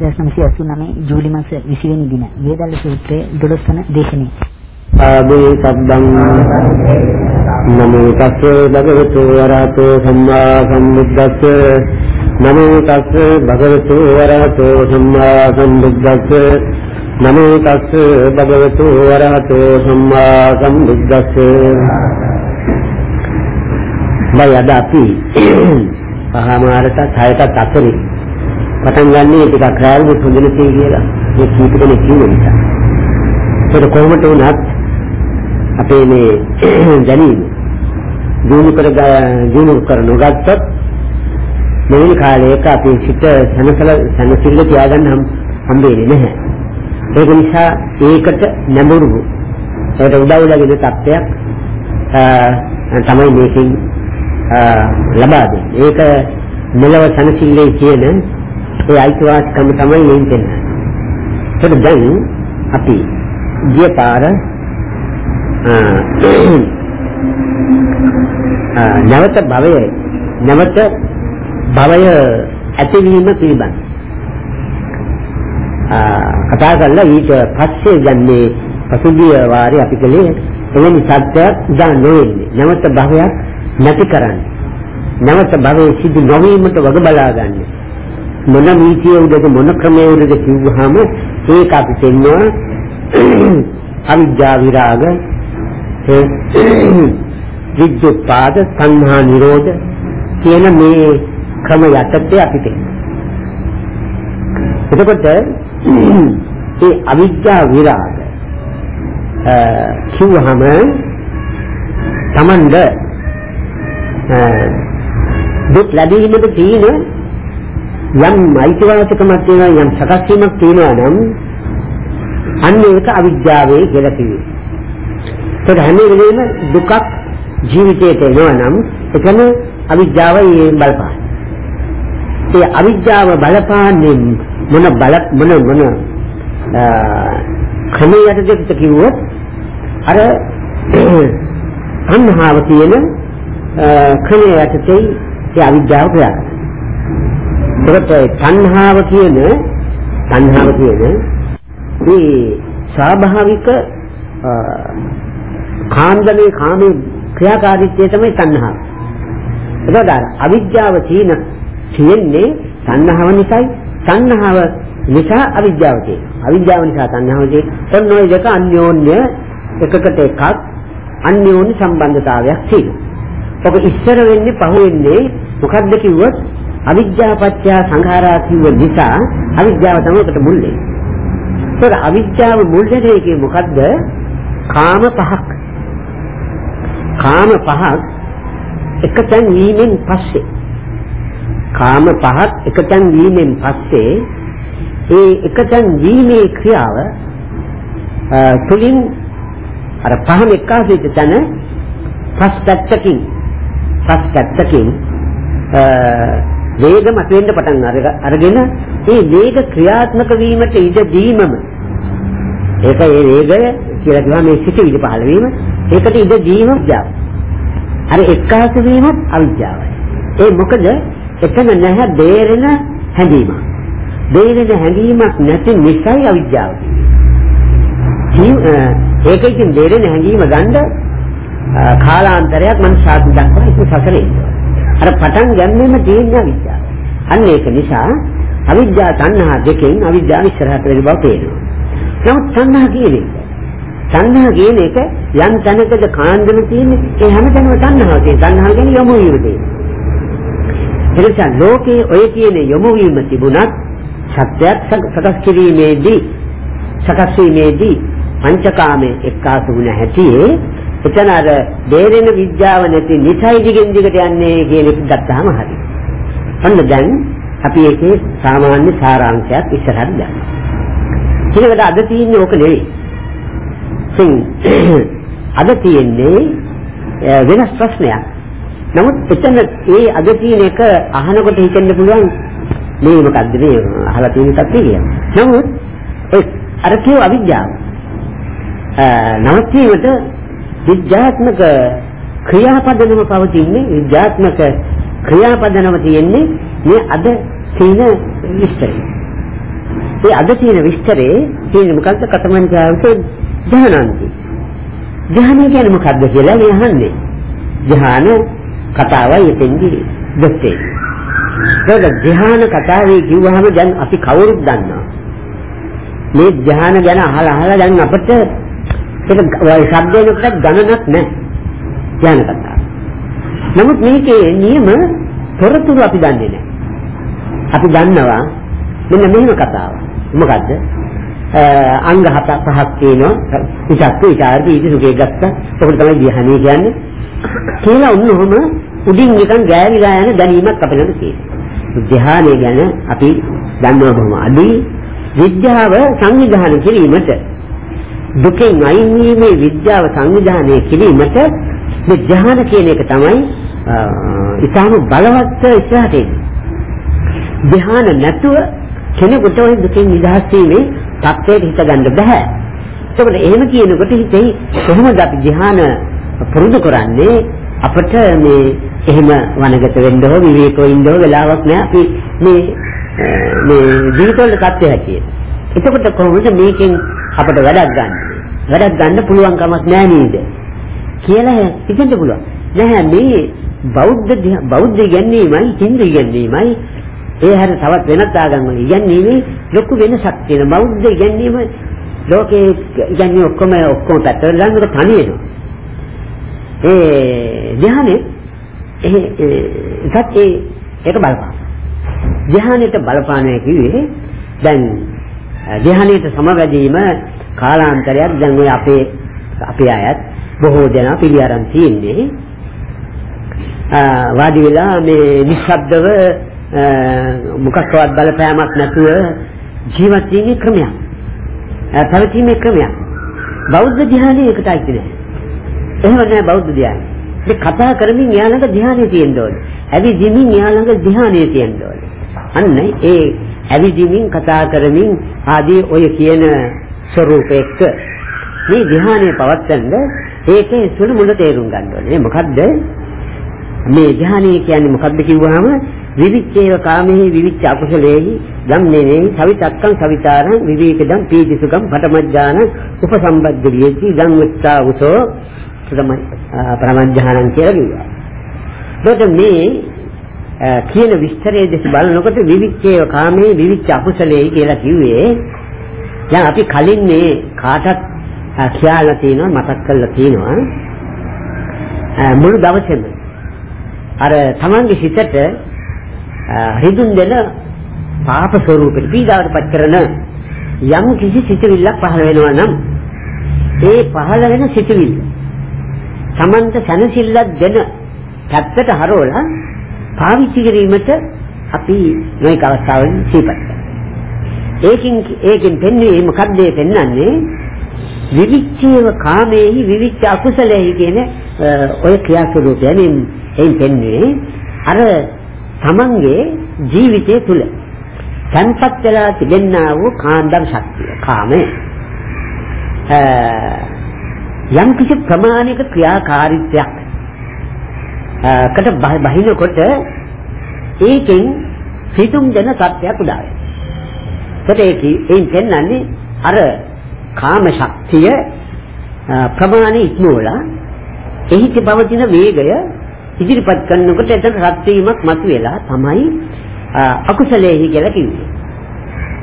1989 ජූලි මාස 20 වෙනි දින වේදල්ල සූත්‍රයේ 12 වන දේශනේ. ආදී සබ්බං නමෝ තස්සේ භගවතු වරහතෝ සම්මා සම්බුද්දස්සේ නමෝ තස්සේ භගවතු වරහතෝ සම්මා සම්බුද්දස්සේ නමෝ තස්සේ භගවතු වරහතෝ සම්මා සම්බුද්දස්සේ බයද අපි පහමාරට ඡයකට අතරේ පටන් ගන්නේ ටිකක් රැල්මුත් හොඳ නැති කියලා මේ කීප දෙනෙක් කිව්ව නිසා. ඒක කොහොමද වුණත් අපේ මේ දැනීම දිනු කර දිනු කර නොගත්තොත් මේ කාලයක අපි සිත සනසල සනසිල්ල තියාගන්න හම්බෙන්නේ නැහැ. ඒක නිසා ඒකට නැඹුරු ඒකට උදව් ලැබෙන තත්ත්වයක් තමයි මේකෙන් ලබා දෙන්නේ. ඒක මෙලව සනසිල්ලේ කියන ඒ අයිතිවාසිකම තමයි මේ දෙන්නේ. ඒක දැන් අපි ගිය පාර නැවත භවය නැවත භවය ඇතිවීම පිළිබඳ. කතා කරලා ඊට පස්සේ ගන්නේ පසුගිය වාරේ අපි කලේ එවැනි සත්‍යයක් දා නොවෙන්නේ. නැවත භවයක් නැති කරන්නේ. නැවත භවයේ සිදු නොවීමට වග බලා ගන්නේ. මොන නීතිය උදද මොන ක්‍රමයේ උදද කිව්වහම ඒක අපි තෙන්නවා අවිද්‍යා විරාග විද්‍යුත්පාද සංහා නිරෝධ කියන මේ ක්‍රම යටතේ අපි තෙන්නවා එතකොට ඒ අවිද්‍යා විරාග කිව්වහම තමන්ද දුක් ලැබීමට තියෙන යම් අයිතිවාසිකමක් තියෙනවා යම් සකස් වීමක් තියෙනවා නම් අන්න ඒක අවිද්‍යාවේ කියලා කිව්වේ. ඒක හැම වෙලෙම දුකක් ජීවිතයට එනවා නම් එතන අවිද්‍යාවයි බලපාන. ඒ අවිද්‍යාව බලපාන්නේ මොන බල මොන මොන ක්‍රමයකටද කිව්වොත් අර අන්හාව කියන ක්‍රමයකට ඒ අවිද්‍යාව ක්‍රියා කරනවා. ඒකට තණ්හාව කියන තණ්හාව කියන මේ ස්වාභාවික කාන්දමේ කාමේ ක්‍රියාකාරීත්වය තමයි තණ්හාව. ඒකට අවිද්‍යාව තියෙන තියෙන්නේ තණ්හාව නිසායි තණ්හාව නිසා අවිද්‍යාව තියෙනවා. අවිද්‍යාව නිසා තණ්හාව තියෙනවා. ඔන්න ඔය දෙක අන්‍යෝන්‍ය එකකට එකක් අන්‍යෝන්‍ය සම්බන්ධතාවයක් තියෙනවා. ඔක ඉස්සර වෙන්නේ පහු වෙන්නේ මොකද්ද කිව්වොත් අවිද්‍යාව පත්‍ය සංඛාරා කිව්ව නිසා අවිද්‍යාව තමයි උකට මුල් වෙන්නේ. ඒක අවිද්‍යාව මුල් වෙන්නේ ඒකේ මොකද්ද? කාම පහක්. කාම පහක් එකතෙන් වීමෙන් පස්සේ කාම පහක් එකතෙන් වීමෙන් පස්සේ ඒ එකතෙන් වීමේ ක්‍රියාව තුලින් අර පහම එක්කාසෙච්ච තැන පස් පැත්තකින් පස් පැත්තකින් වේග මතුවෙන්න පටන් අරගෙන ඒ වේග ක්‍රියාත්මක වීමට ඉඩ දීමම ඒක ඒ වේගය කියලා කියනවා මේ සිටිවිලි පහළ වීම ඒකට ඉඩ දීම විද්‍යාව. අර එක්කාස වීමත් අවිද්‍යාවයි. ඒ මොකද එතන නැහැ බේරෙන හැඟීමක්. බේරෙන හැඟීමක් නැති නිසායි අවිද්‍යාව කියන්නේ. ඒක ඉතින් බේරෙන හැඟීම ගන්න කාලාන්තරයක් මම සාධු දක්වා ඒක සසලේ. අර පටන් ගන්නෙම තියෙන අවිද්‍යාව. අන්න ඒක නිසා අවිද්‍යාව තණ්හා දෙකෙන් අවිද්‍යාව ඉස්සරහට වෙන බව පේනවා. නමුත් තණ්හා කියන්නේ තණ්හා කියන එක යම් තැනකද කාන්දම තියෙන්නේ ඒ හැමතැනම තණ්හාව තියෙන. තණ්හාව කියන්නේ යොමු වීම තියෙන්නේ. එනිසා ලෝකේ ඔය කියන යොමු වීම තිබුණත් සත්‍යයක් සකස් කිරීමේදී සකස් වීමේදී පංචකාමයේ එක්කාසු වුණ හැටියේ එතන අර දේරෙන විද්‍යාව නැති නිසයි දිගින් දිගට යන්නේ කියන එක ගත්තාම හරි. අන්න දැන් අපි ඒකේ සාමාන්‍ය සාරාංශයක් ඉස්සරහට ගන්නවා. ඊළඟට අද තියෙන්නේ ඕක නෙවෙයි. ඉතින් අද තියෙන්නේ වෙනස් ප්‍රශ්නයක්. නමුත් එතන ඒ අද තියෙන එක අහනකොට හිතෙන්න පුළුවන් මේ මොකද්ද මේ අහලා තියෙන එකක් කියලා. නමුත් ඒ අර කියව අවිද්‍යාව. නවත්වීමට විද්‍යාත්මක ක්‍රියාපදනම පවතින්නේ විද්‍යාත්මක ක්‍රියාපදනම තියෙන්නේ මේ අද තියෙන විස්තරය. ඒ අද තියෙන විස්තරේ තියෙන මොකද්ද කතමංචාවක ධානාන්ති. ධානය කියන්නේ මොකද්ද කියලා මේ අහන්නේ. ධාන කතාවයි එතෙන්දී දෙත්තේ. ඒක ධාන කතාවේ කිව්වහම දැන් අපි කවුරුත් දන්නවා. මේ ධාන ගැන අහලා අහලා දැන් අපිට ඒක ශබ්දයකට ගණනක් නැහැ. ධාන කතාව. නමුත් මේකේ නියම තොරතුරු අපි දන්නේ නැහැ. අපි දන්නවා මෙන්න මෙහෙම කතාවක්. මොකද්ද? අංග හත පහක් තියෙනවා. විචක්ක විචාර දීටි සුඛේ ගත්තා. ඒක තමයි ධ්‍යානය කියන්නේ. කියලා උන්නොම උඩින් නිකන් ගෑවිලා යන දැනීමක් අපිට තියෙනවා. ධ්‍යානය ගැන අපි දන්නවා බොහොම අඩුයි. විද්‍යාව සංවිධානය කිරීමට දුකෙන් අයින් වීමේ විද්‍යාව සංවිධානය කිරීමට මේ ධ්‍යාන කියන එක තමයි ඉතාම බලවත් ඉස්සරහට එන්නේ. ධ්‍යාන නැතුව කෙනෙකුට ওই දුකෙන් නිදහස් වීමේ තත්ත්වයට හිත ගන්න බෑ. ඒකෝට එහෙම කියනකොට හිතේ කොහොමද අපි ධ්‍යාන පුරුදු කරන්නේ අපිට මේ එහෙම වනගත වෙන්න හෝ විවේකව ඉන්න හෝ වෙලාවක් නෑ අපි මේ මේ ජීවිතවල තත්ත්වය හැටියට. එතකොට කොහොමද මේකෙන් අපිට වැඩක් ගන්න? වැඩක් ගන්න පුළුවන් කමක් නෑ නේද? කියලා හිතන්න පුළුවන්. නැහැ මේ බෞද්ධ බෞද්ධ ඉගැන්වීමයි හින්දු ඉගැන්වීමයි ඒ හැර තවත් වෙනත් ආගම් වල ඉගැන්වීමේ ලොකු වෙනසක් තියෙනවා. බෞද්ධ ඉගැන්වීම ලෝකේ ඉගැන්වීම ඔක්කොම ඔක්කොම පැත්තවල ළඟට තනියනවා. ඒ ධ්‍යානෙ ඒ ඒකත් ඒ ඒක බලපාන. ධ්‍යානෙට බලපානය කිව්වේ දැන් ධ්‍යානෙට සමවැදීම කාලාන්තරයක් දැන් ඔය අපේ අපේ අයත් බොහෝ දෙනා පිළි අරන් තියෙන්නේ වාඩි වෙලා මේ නිශ්ශබ්දව මොකක්වත් බලපෑමක් නැතුව ජීවත් වීමේ ක්‍රමයක්. පැවතීමේ ක්‍රමයක්. බෞද්ධ ධ්‍යානය ඒකට අයිති නෑ. එහෙම නෑ බෞද්ධ ධ්‍යානය. මේ කතා කරමින් එයා ළඟ ධ්‍යානය තියෙන්න ඕනේ. ඇවිදිමින් එයා ළඟ ධ්‍යානය තියෙන්න ඕනේ. අන්න ඒ ඇවිදිමින් කතා කරමින් ආදී ඔය කියන ස්වરૂපයක මේ ධ්‍යානය පවත්වන්න ඒකේ සුළු මුල තේරුම් ගන්න ඕනේ. මොකද්ද? මේ ධ්‍යානය කියන්නේ මොකද්ද කිව්වහම විවිච්ඡේව කාමෙහි විවිච්ඡ අකුසලේහි ධම්මේහි සවිතක්කං සවිතාරං විවේකදම් පීතිසුඛං පඨමඥාන උපසම්බද්ධියේති ධම් උත්තා උසෝ ප්‍රමඥානං කියලා කිව්වා. එතකොට මේ කියන විස්තරයේ දෙස බලනකොට විවිච්ඡේව කාමෙහි විවිච්ඡ අකුසලේහි කියලා කිව්වේ දැන් අපි කලින් මේ කාටත් කියලා තියෙනවා මතක් කරලා තියෙනවා මුළු දවසේම අර තමන්ගේ හිතට රිදුන් දෙන පාප ස්වરૂපෙට පීඩාවට පත් කරන යම් කිසි සිතුවිල්ලක් පහළ වෙනවා නම් ඒ පහළ වෙන සිතුවිල්ල තමන්ට සැනසෙල්ලක් දෙන පැත්තට හරවලා පාවිච්චි කිරීමට අපි නොයෙක් අවස්ථාවල සිහිපත් කරනවා. ඒකින් ඒකෙන් පෙන්වන්නේ මොකක්ද පෙන්වන්නේ විවිච්ඡේව කාමේහි විවිච්ඡ අකුසලේහි කියන ඔය ක්‍රියාස්වරූපය එයින් පෙන්වන්නේ අර තමන්ගේ ජීවිතය තුළ තන්පත් වෙලා තිබෙනා වූ කාන්දම් ශක්තිය කාමය යම් කිසි ප්‍රමාණික ක්‍රියාකාරීත්වයක් කට බහිනකොට ඒකෙන් හිතුම් දෙන සත්‍යයක් උදා වෙනවා. ඒකට ඒකෙන් පෙන්වන්නේ අර කාම ශක්තිය ප්‍රමාණය ඉක්මවලා එහි තිබවතින වේගය ඉදිරිපත් කරනකොට එතන රත් වීමක් මතුවෙලා තමයි අකුසලයේහි කියලා කිව්වේ.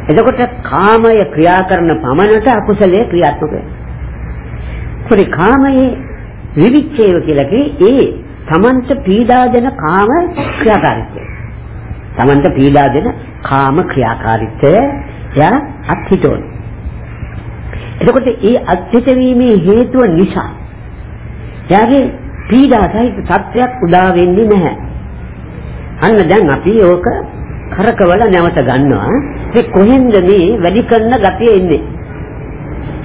එතකොට කාමය ක්‍රියා කරන පමණට අකුසලයේ ක්‍රියාත්මක වෙනවා. ඒ කාමයේ විවිච්ඡේව කියලා කියේ ඒ තමන්ට පීඩා දෙන කාම ක්‍රියාකාරීත්වය. තමන්ට පීඩා දෙන කාම ක්‍රියාකාරීත්වය එයා අත්හිතෝන. එතකොට ඒ අත්හිත වීමේ හේතුව නිසා එයාගේ පීඩා සහිත තත්ත්වයක් උදා වෙන්නේ නැහැ. අන්න දැන් අපි ඕක කරකවල නැවත ගන්නවා. ඒ කොහෙන්ද මේ වැඩි කරන ගතිය එන්නේ?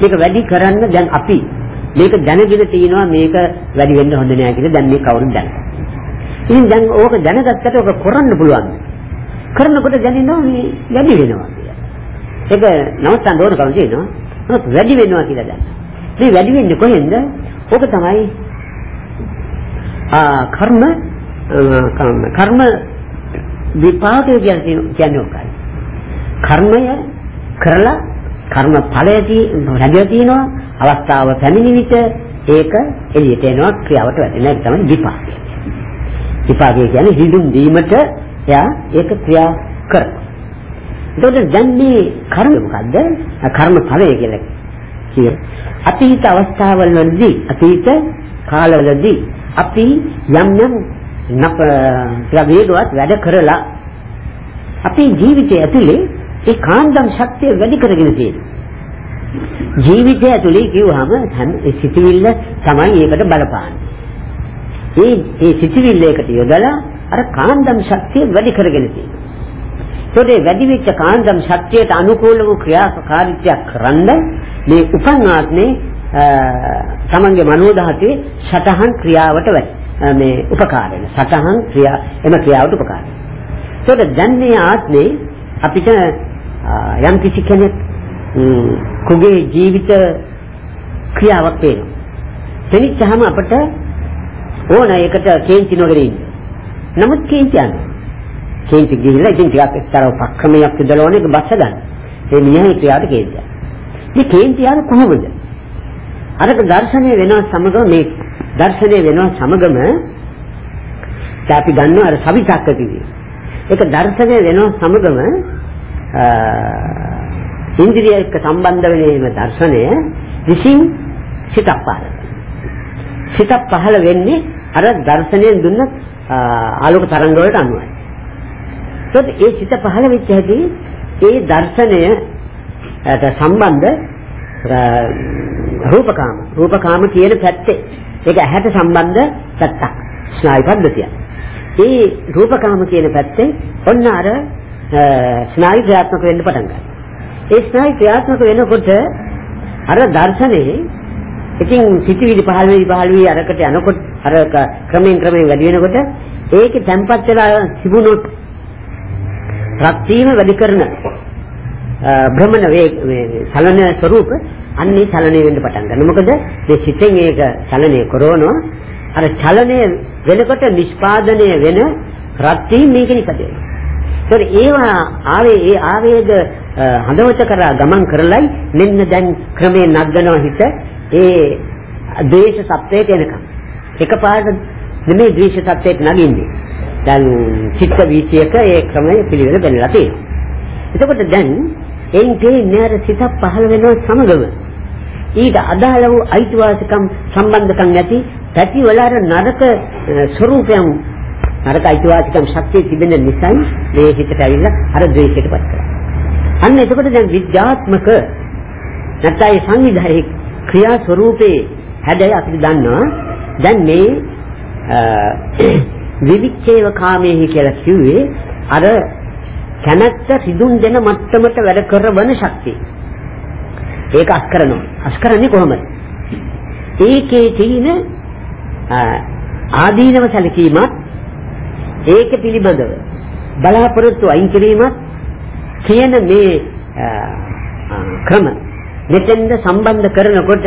මේක වැඩි කරන්න දැන් අපි මේක දැනගෙන තියනවා මේක වැඩි වෙන්න හොඳ නෑ කියලා දැන් මේ කවුරුද දැනගන්නේ. ඉතින් දැන් ඕක දැනගත්තට ඕක කරන්න පුළුවන්. කරනකොට දැනෙනවා මේ වැඩි වෙනවා කියලා. ඒක නවත්තන්න ඕන කම තියෙනවා. නමුත් වැඩි වෙනවා කියලා දැන්. මේ වැඩි වෙන්නේ කොහෙන්ද? ඕක තමයි කර්ම කර්ම විපාකය කියන්නේ ඕකයි. කර්මය කරලා කර්ම ඵලයදී රැඳලා තිනවා අවස්ථාව පැමිණි විට ඒක එළියට එනවා ක්‍රියාවට වැටෙන එක තමයි විපාකය. විපාකය කියන්නේ හිඳුන් දීමට එයා ඒක ක්‍රියා කරනවා. එතකොට දැන් මේ කර්ම මොකද්ද? කර්ම ඵලය කියලා කිය. අතීත අවස්ථාවල වලදී අතීත කාලවලදී අපි යම් යම් නප වේගවත් වැඩ කරලා අපේ ජීවිතය ඇතුලේ ඒ කාන්දම් ශක්තිය වැඩි කරගෙන තියෙනවා. ජීවිතය ඇතුලේ කිව්වහම ඒ සිතිවිල්ල තමයි ඒකට බලපාන්නේ. ඒ ඒ සිතිවිල්ල එකට යොදලා අර කාන්දම් ශක්තිය වැඩි කරගෙන තියෙනවා. ඒකේ වැඩි වෙච්ච කාන්දම් ශක්තියට අනුකූල වූ ක්‍රියාකාරීත්වයක් කරන්න මේ උපන් ආත්මේ තමන්ගේ මනෝධාතුවේ සතහන් ක්‍රියාවට මේ උපකාර වෙන. සතහන් ක්‍රියා එම ක්‍රියාවට උපකාර වෙනවා ඒකට දැන් මේ ආත්මේ අපිට යම් කිසි කෙනෙක් කුගේ ජීවිත ක්‍රියාවක් වෙනවා තනිච්චාම අපට ඕන ඒකට කේන්ති නොගෙන ඉන්න. නමුත් කේන්ති යනවා කේන්ති ගිහිල්ලා ඉතින් ටිකක් එක්තරා උපක්‍රමයක් යොදලා ඒක බස්ස ගන්න ඒ මිනිහේ ක්‍රියාවට කේන්තියක් මේ කේන්ති යන කොහොමද? අරක දර්ශනය වෙනවා සමගම මේ දර්ශනය වෙනවා සමගම අපි ගන්නවා අර සවිතක්ක කිව්වේ. ඒක දර්ශනය වෙනවා සමගම ඉන්ද්‍රිය එක්ක සම්බන්ධ වෙනේම දර්ශනය විසින් සිතක් පහළ සිතක් පහළ වෙන්නේ අර දර්ශනයෙන් දුන්න ආලෝක තරංග වලට අනුවයි. ඒත් ඒ සිත පහළ වෙච්ච හැටි ඒ දර්ශනය ට සම්බන්ධ රූපකාම රූපකාම කියන පැත්තේ ඒක ඇහැට සම්බන්ධ පැත්තක් ස්නායු පද්ධතිය. ඒ රූපකාම කියන පැත්තේ ඔන්න අර ස්නායු ක්‍රියාත්මක වෙන්න පටන් ගන්නවා. ඒ ස්නායු ක්‍රියාත්මක වෙනකොට අර දර්ශනේ ඉතින් සිටිවිලි පහළ වෙවි පහළ වෙවි අරකට යනකොට අර ක්‍රමයෙන් ක්‍රමයෙන් වැඩි වෙනකොට ඒකේ තැම්පත් වෙලා තිබුණොත් ප්‍රත්‍යීම වැඩි කරන භ්‍රමණ වේග මේ චලන ස්වરૂප අන්නේ චලනය වෙන්න පටන් ගන්නවා. මොකද මේ සිතෙන් ඒක චලනය කරනවා. අර චලනය වෙනකොට නිෂ්පාදනය වෙන රත්ති මේක නිකද ඒතර ඒවා ආවේ ඒ ආවේග හදවත කරා ගමන් කරලයි මෙන්න දැන් ක්‍රමේ නගනවා හිත ඒ ද්වේෂ සත්‍යයට එනකම් එකපාරට නෙමෙයි ද්වේෂ සත්‍යයට නගින්නේ දැන් චිත්ත වීතියක ඒ ක්‍රමය පිළිවෙල බෙල්ලලා තියෙනවා එතකොට දැන් එයින් තේන්නේ අර සිතක් පහළ වෙනව සමගම ඊට අදාළ වූ අයිතිවාසිකම් සම්බන්ධකම් නැති පැති වල අර නරක ස්වરૂපයන් නරක අයිතිවාසිකම් ශක්තිය තිබෙන නිසා මේ හිතට ඇවිල්ලා අර ද්වේෂයටපත් කරනවා. අන්න එතකොට දැන් විද්‍යාත්මක නැත්නම් සංවිධායක ක්‍රියා ස්වરૂපේ හැඩය අපිට දන්නවා. දැන් මේ විවිච්ඡේව කාමයේ කියලා කිව්වේ අර කැමැත්ත රිදුන් දෙන මට්ටමට වැඩ කරවන ශක්තිය. ඒක අස් කරනවා. අස් කරන්නේ කොහොමද? ඒකේ තියෙන ආදීනව සැලකීමත් ඒක පිළිබඳව බලාපොරොත්තු අයින් කිරීමත් කියන මේ ක්‍රම මෙතෙන්ද සම්බන්ධ කරනකොට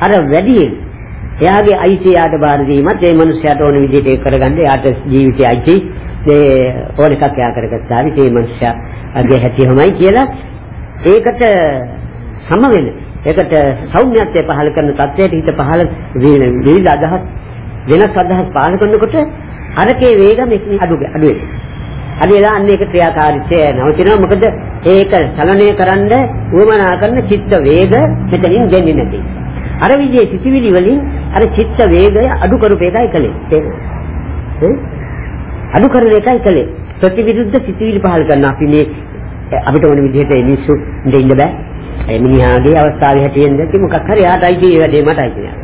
අර වැඩියෙන් එයාගේ අයිතියට බාර දීමත් ඒ මනුස්සයාට ඕන විදිහට ඒක කරගන්න එයාට ජීවිතය අයිති. ඒ ඕන එකක් යා කරගත්තා විතේ මනුෂ්‍යයාගේ හැටිමයි කියලා. ඒකට සම වෙන ඒකට සෞම්‍යත්වය පහල කරන තත්ත්වයට හිත පහල විවිධ අදහස් වෙනස් අදහස් පහල කරනකොට අරකේ වේගම අඩු අඩු වෙනවා. අද වෙලා අන්න ඒක ක්‍රියාකාරීත්වය නවතිනවා. මොකද ඒක චලනය කරන්න උවමනා කරන චිත්ත වේග මෙතනින් දෙන්නේ නැති. අර විදිහේ සිතිවිලි වලින් අර චිත්ත වේගය අඩු කරපු එකයි කලේ. අඩු කරන එකයි කලේ. ප්‍රතිවිරුද්ධ සිතිවිලි පහල කරන අපි මේ අපිට ඕන විදිහට මිනිස්සු දෙන්න බෑ. ඒ මිනිහාගේ අවස්ථාවේ හැටියෙන්ද කි මොකක් හරි ආතයි කිය වැඩේ මටයි කියන්නේ.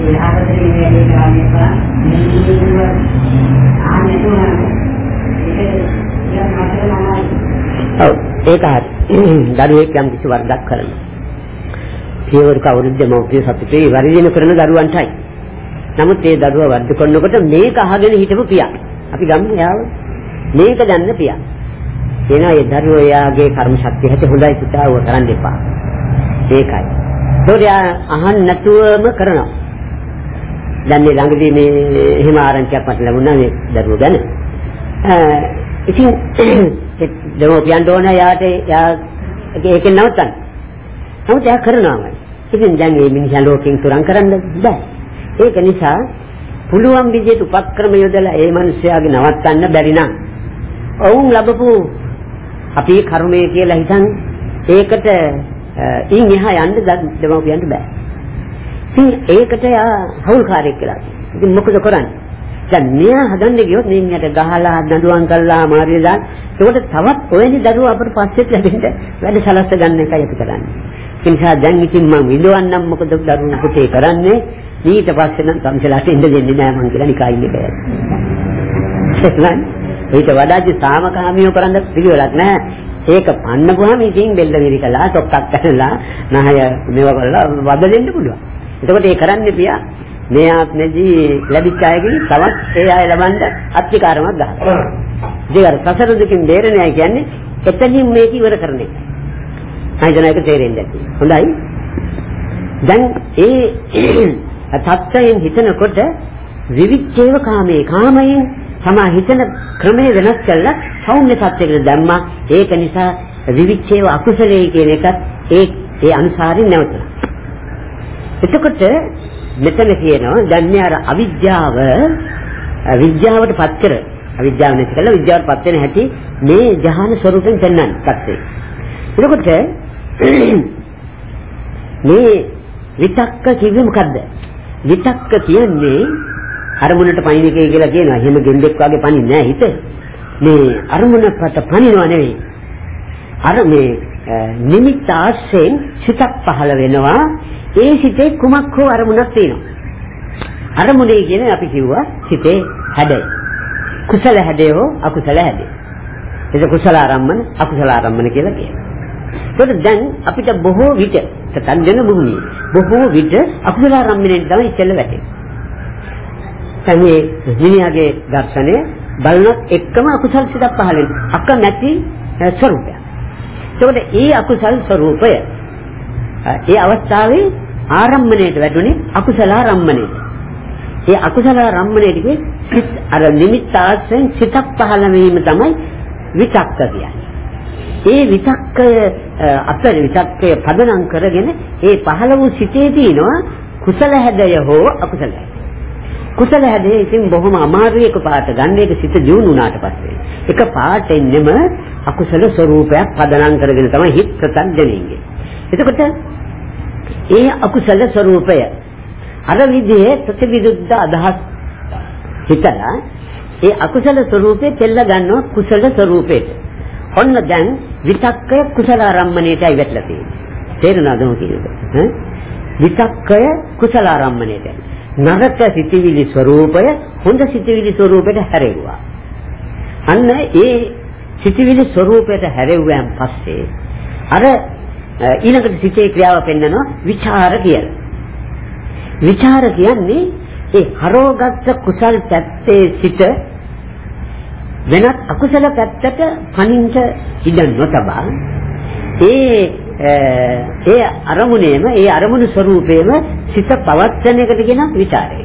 ඒ ආපතේ වැඩේ කරන්නේ කරා ආනෙතුන ඔව් ඒක හරි. දරුවෙක් යම් කිසි වරදක් කරනවා. පියවරක අවුරුද්ද මෞර්තිය සතුටේ වරිදින කරන දරුවන්ටයි. නමුත් ඒ දරුවා වර්ධ කරනකොට මේක අහගෙන හිටපු පියා. අපි ගමු යාව. මේක දන්න පියා. එනවා ඒ දරුවෝ එයාගේ කර්ම ශක්තිය හැට හොඳයි පුතා ඔය කරන්න එපා. ඒකයි. ඒකෝරියා අහන්න නැතුවම කරනවා. දැන් මේ ළඟදී මේ එහෙම ආරංචියක් මට ලැබුණා මේ දරුවෝ ගැන. ඉතින් දෙමෝපියන් දෝන යාට යා ඒකෙන් නවත්තන්න. නමුත් එයා කරනවාමයි. ඉතින් දැන් මේ මිනිහා ලෝකෙන් තුරන් කරන්න බෑ. ඒක නිසා පුළුවන් විදිහට උපක්‍රම යොදලා ඒ මිනිස්යාගේ නවත්තන්න බැරි නම් ඔවුන් ලැබපු අපි කර්මය කියලා හිතන් ඒකට ඉන් එහා යන්න දෙමව්පියන්ට බෑ. ඉතින් ඒකට යා හවුල්කාරයෙක් කියලා. ඉතින් මොකද කරන්නේ? දැන් මෙයා හදන්න ගියොත් මිනිහට ගහලා දඬුවම් කළා මාරිය දාන. ඒකට තවත් ඔයනි දරුවෝ අපිට පස්සෙත් ලැබෙන්න වැඩ සලස්ස ගන්න එකයි අපි කරන්නේ. ඒ නිසා දැන් ඉතින් මම විඳවන්නම් මොකද දරුවෝ පුතේ කරන්නේ? ඊට පස්සේ නම් සම්සලාට ඉඳ දෙන්නේ නෑ මං කියලා නිකන් ඉන්නේ. ඊට වඩාත් සාමකාමීව කරන්න පිළිවෙලක් නෑ. ඒක පන්නපුවාම ඉතින් බෙල්ල විරිකලා තොක්කක් කරලා නහය මේව කරලා වද දෙන්න පුළුවන්. එතකොට ඒ කරන්නේ පියා මේ ආත්මෙදී ලැබිච්ච අයගෙන් තවත් ඒ අය ලබන්න අත්‍යකාරමක් ගහනවා. ඒක සසර දුකින් බේරෙන්නේ කියන්නේ එතනින් මේක ඉවර කරන එක. ආයතනයක තේරෙන්නේ නැති. හොඳයි. දැන් ඒ තත්ත්වයෙන් හිතනකොට විවිච්ඡේව කාමයේ කාමයෙන් තමා හිතන ක්‍රමය වෙනස් කරලා සෞම්‍ය තත්ත්වයකට දැම්මා. ඒක නිසා විවිච්ඡේව අකුසලයේ කියන එකත් ඒ ඒ අනුසාරින් නැවතුණා. එතකොට මෙතන කියනවා දැන් මේ අර අවිද්‍යාව විද්‍යාවට පත් කර අවිද්‍යාව නැති කළා විද්‍යාවට පත් වෙන හැටි මේ ජහන ස්වරූපෙන් පෙන්වන්නේ පැත්තේ. එතකොට මේ විතක්ක කිව්වේ මොකද්ද? විතක්ක කියන්නේ අරමුණට පණින එකේ කියලා කියනවා. එහෙම ගෙන්දෙක් වගේ පණින්නේ නැහැ හිත. මේ අරමුණකට පණිනව නෙවෙයි. අර මේ නිමිත්ත ආශ්‍රයෙන් සිතක් පහළ වෙනවා. ඒ සිතේ කුමක් හෝ අරමුණක් තියෙනවා. අරමුණේ කියන්නේ අපි කිව්වා සිතේ හැඩය. කුසල හැඩය හෝ අකුසල හැඩය. ඒක කුසල ආරම්මන අකුසල ආරම්මන කියලා කියනවා. ඒකට දැන් අපිට බොහෝ විට තන් දෙන භූමිය බොහෝ විට අකුසල ආරම්මණයෙන් තමයි ඉස්සෙල්ල වැටෙන්නේ. තනියේ මිනිහාගේ දර්ශනය බලනත් එක්කම අකුසල් සිතක් පහළ වෙනවා. අක නැති ස්වરૂපයක්. ඒකට ඒ අකුසල් ස්වરૂපය ඒ අවස්ථාවේ ආරම්මණයට වැටුනේ අකුසල ආරම්මණයට. ඒ අකුසල ආරම්මණයට සිත් අර නිමිත්ත ආශ්‍රයෙන් සිතක් පහළ වීම තමයි විතක්ක කියන්නේ. ඒ විතක්කය අපේ විතක්කය පදනම් කරගෙන ඒ පහළ වූ සිතේ තියෙනවා කුසල හැදය හෝ අකුසල හැදය. කුසල හැදේ ඉතින් බොහොම අමාරුයි එක පාට ගන්න එක සිත ජීුණු වුණාට පස්සේ. එක පාටෙන්නෙම අකුසල ස්වરૂපයක් පදනම් කරගෙන තමයි හිත ප්‍රතක් දෙන්නේ. එතකොට ඒ අකුසල ස්වરૂපය අර විදිහේ ප්‍රතිවිරුද්ධ අදහස් හිතලා ඒ අකුසල ස්වરૂපේ තෙල්ල ගන්නව කුසල ස්වરૂපේට. ඔන්න දැන් විතක්කය කුසල ආරම්මණයටයි වැටලා තියෙන්නේ. තේරුණාද මොකද කියන්නේ? විතක්කය කුසල ආරම්මණයට. නරක සිටිවිලි ස්වરૂපය හොඳ සිටිවිලි ස්වરૂපයට හැරෙවුවා. අන්න ඒ සිටිවිලි ස්වરૂපයට හැරෙව්වන් පස්සේ අර ඊළඟට සිතේ ක්‍රියාව පෙන්නනවා විචාර කියලා. විචාර කියන්නේ ඒ හරෝගත්ත කුසල් පැත්තේ සිට වෙනත් අකුසල පැත්තට පනින්ට ඉඩ නොතබා ඒ ඒ අරමුණේම ඒ අරමුණු ස්වરૂපේම සිත පවත්වන එකට කියන විචාරය.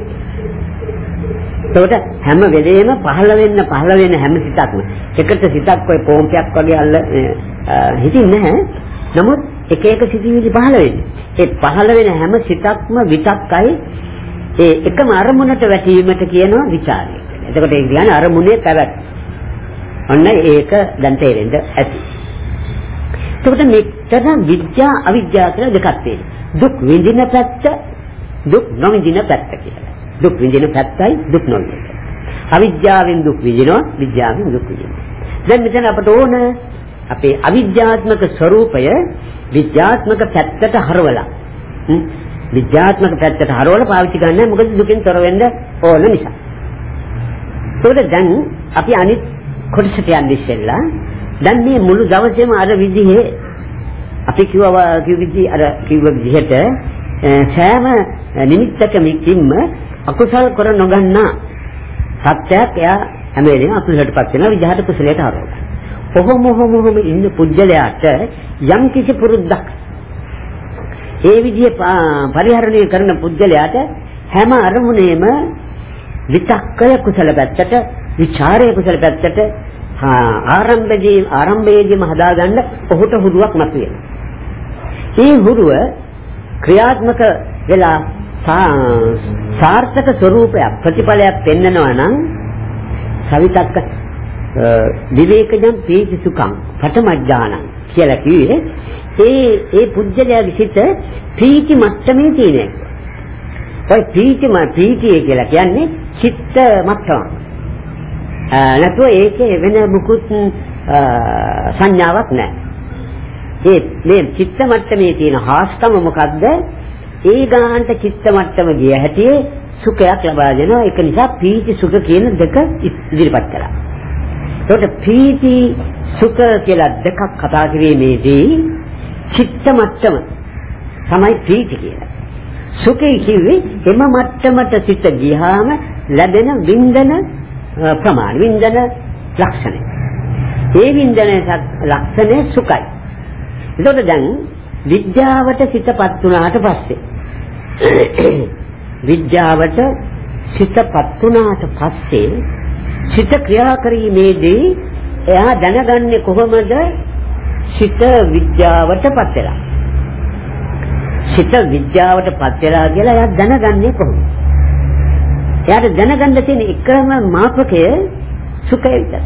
එතකොට හැම වෙලේම පහළ වෙන්න පහළ වෙන හැම සිතක්ම එකට සිතක් ඔය පොම්පයක් වගේ අල්ල හිතින්නේ නැහැ. නමුත් එක එක සිතිවිලි පහළ වෙන්නේ. ඒ පහළ වෙන හැම සිතක්ම විතක්කයි ඒ එකම අරමුණට වැටීමට කියනවා ਵਿਚාරය. එතකොට ඒ කියන්නේ අරමුණේ පැවැත්. ඔන්න ඒක දැන් තේරෙන්න ඇති. එතකොට මෙතන විද්‍යා අවිද්‍යාව කියලා දෙකක් තියෙනවා. දුක් විඳින පැත්ත, දුක් නොවිඳින පැත්ත කියලා. දුක් විඳින පැත්තයි දුක් නොවිඳින. අවිද්‍යාවෙන් දුක් විඳිනවා, විද්‍යාවෙන් දුක් විඳිනවා. දැන් මෙතන අපට ඕන අපේ අවිද්‍යාත්මක ස්වરૂපය විද්‍යාත්මක පැත්තට හරවලා විද්‍යාත්මක පැත්තට හරවලා පාවිච්චි ගන්න මොකද දුකින් තොර වෙන්න ඕන නිසා. ඒකද දැන් අපි අනිත් කොටසට යන්න ඉස්සෙල්ලා දැන් මේ මුළු දවසේම අර විදිහේ අපි කිව්වා කිව් විදි අර කිව්ව විදිහට සෑම නිමිත්තකම කිම්ම අකුසල් කර නොගන්නා සත්‍යයක් එයා හැම වෙලේම අකුසලටපත් වෙන විදිහට කුසලයට හරවනවා. කොහොම හෝම ඉන්න පුජ්‍යලයාට යම් කිසි පුරුද්දක් ඒ විදිහේ පරිහරණය කරන පුජ්‍යලයාට හැම අරමුණේම විතක්කය කුසල පැත්තට විචාරය කුසල පැත්තට ආරම්භදී ආරම්භයේදීම හදාගන්න ඔහුට හුරුවක් මතුවේ. මේ හුරුව ක්‍රියාත්මක වෙලා සාර්ථක ස්වરૂපයක් ප්‍රතිඵලයක් පෙන්නනවා නම් සවිතක්ක විවේකජම් පීති සුඛං පඨමඥානං කියලා කිව්වේ ඒ ඒ පුජ්‍යලයාගේ සිත පීති මට්ටමේ තියෙන එක. ඔය පීති පීතිය කියලා කියන්නේ චිත්ත මට්ටම. නැතුව ඒකේ වෙන මුකුත් සංඥාවක් නැහැ. ඒ මේ චිත්ත මට්ටමේ තියෙන හාස්කම මොකද්ද? ඒ ගාහන්ට චිත්ත මට්ටම ගිය හැටි සුඛයක් ලබා දෙනවා. ඒක නිසා පීති සුඛ කියන දෙක ඉදිරිපත් කළා. ඒකට පීති සුඛ කියලා දෙකක් කතා කිරීමේදී චිත්ත මට්ටම තමයි පීති කියලා. සුඛය කිව්වේ එම මට්ටමට සිත ගියාම ලැබෙන වින්දන ප්‍රමාණ වින්දන ලක්ෂණය. ඒ වින්දන ලක්ෂණය සුඛයි. ඒකට දැන් විද්‍යාවට සිතපත් වුණාට පස්සේ විද්‍යාවට සිතපත් වුණාට පස්සේ සිත ක්‍රියා කිරීමේදී එයා දැනගන්නේ කොහොමද? සිත විද්‍යාවටපත් වෙලා. සිත විද්‍යාවටපත් වෙලා කියලා එයා දැනගන්නේ කොහොමද? එයාට දැනගන්න තියෙන එකම මාපකය සුඛය විතරයි.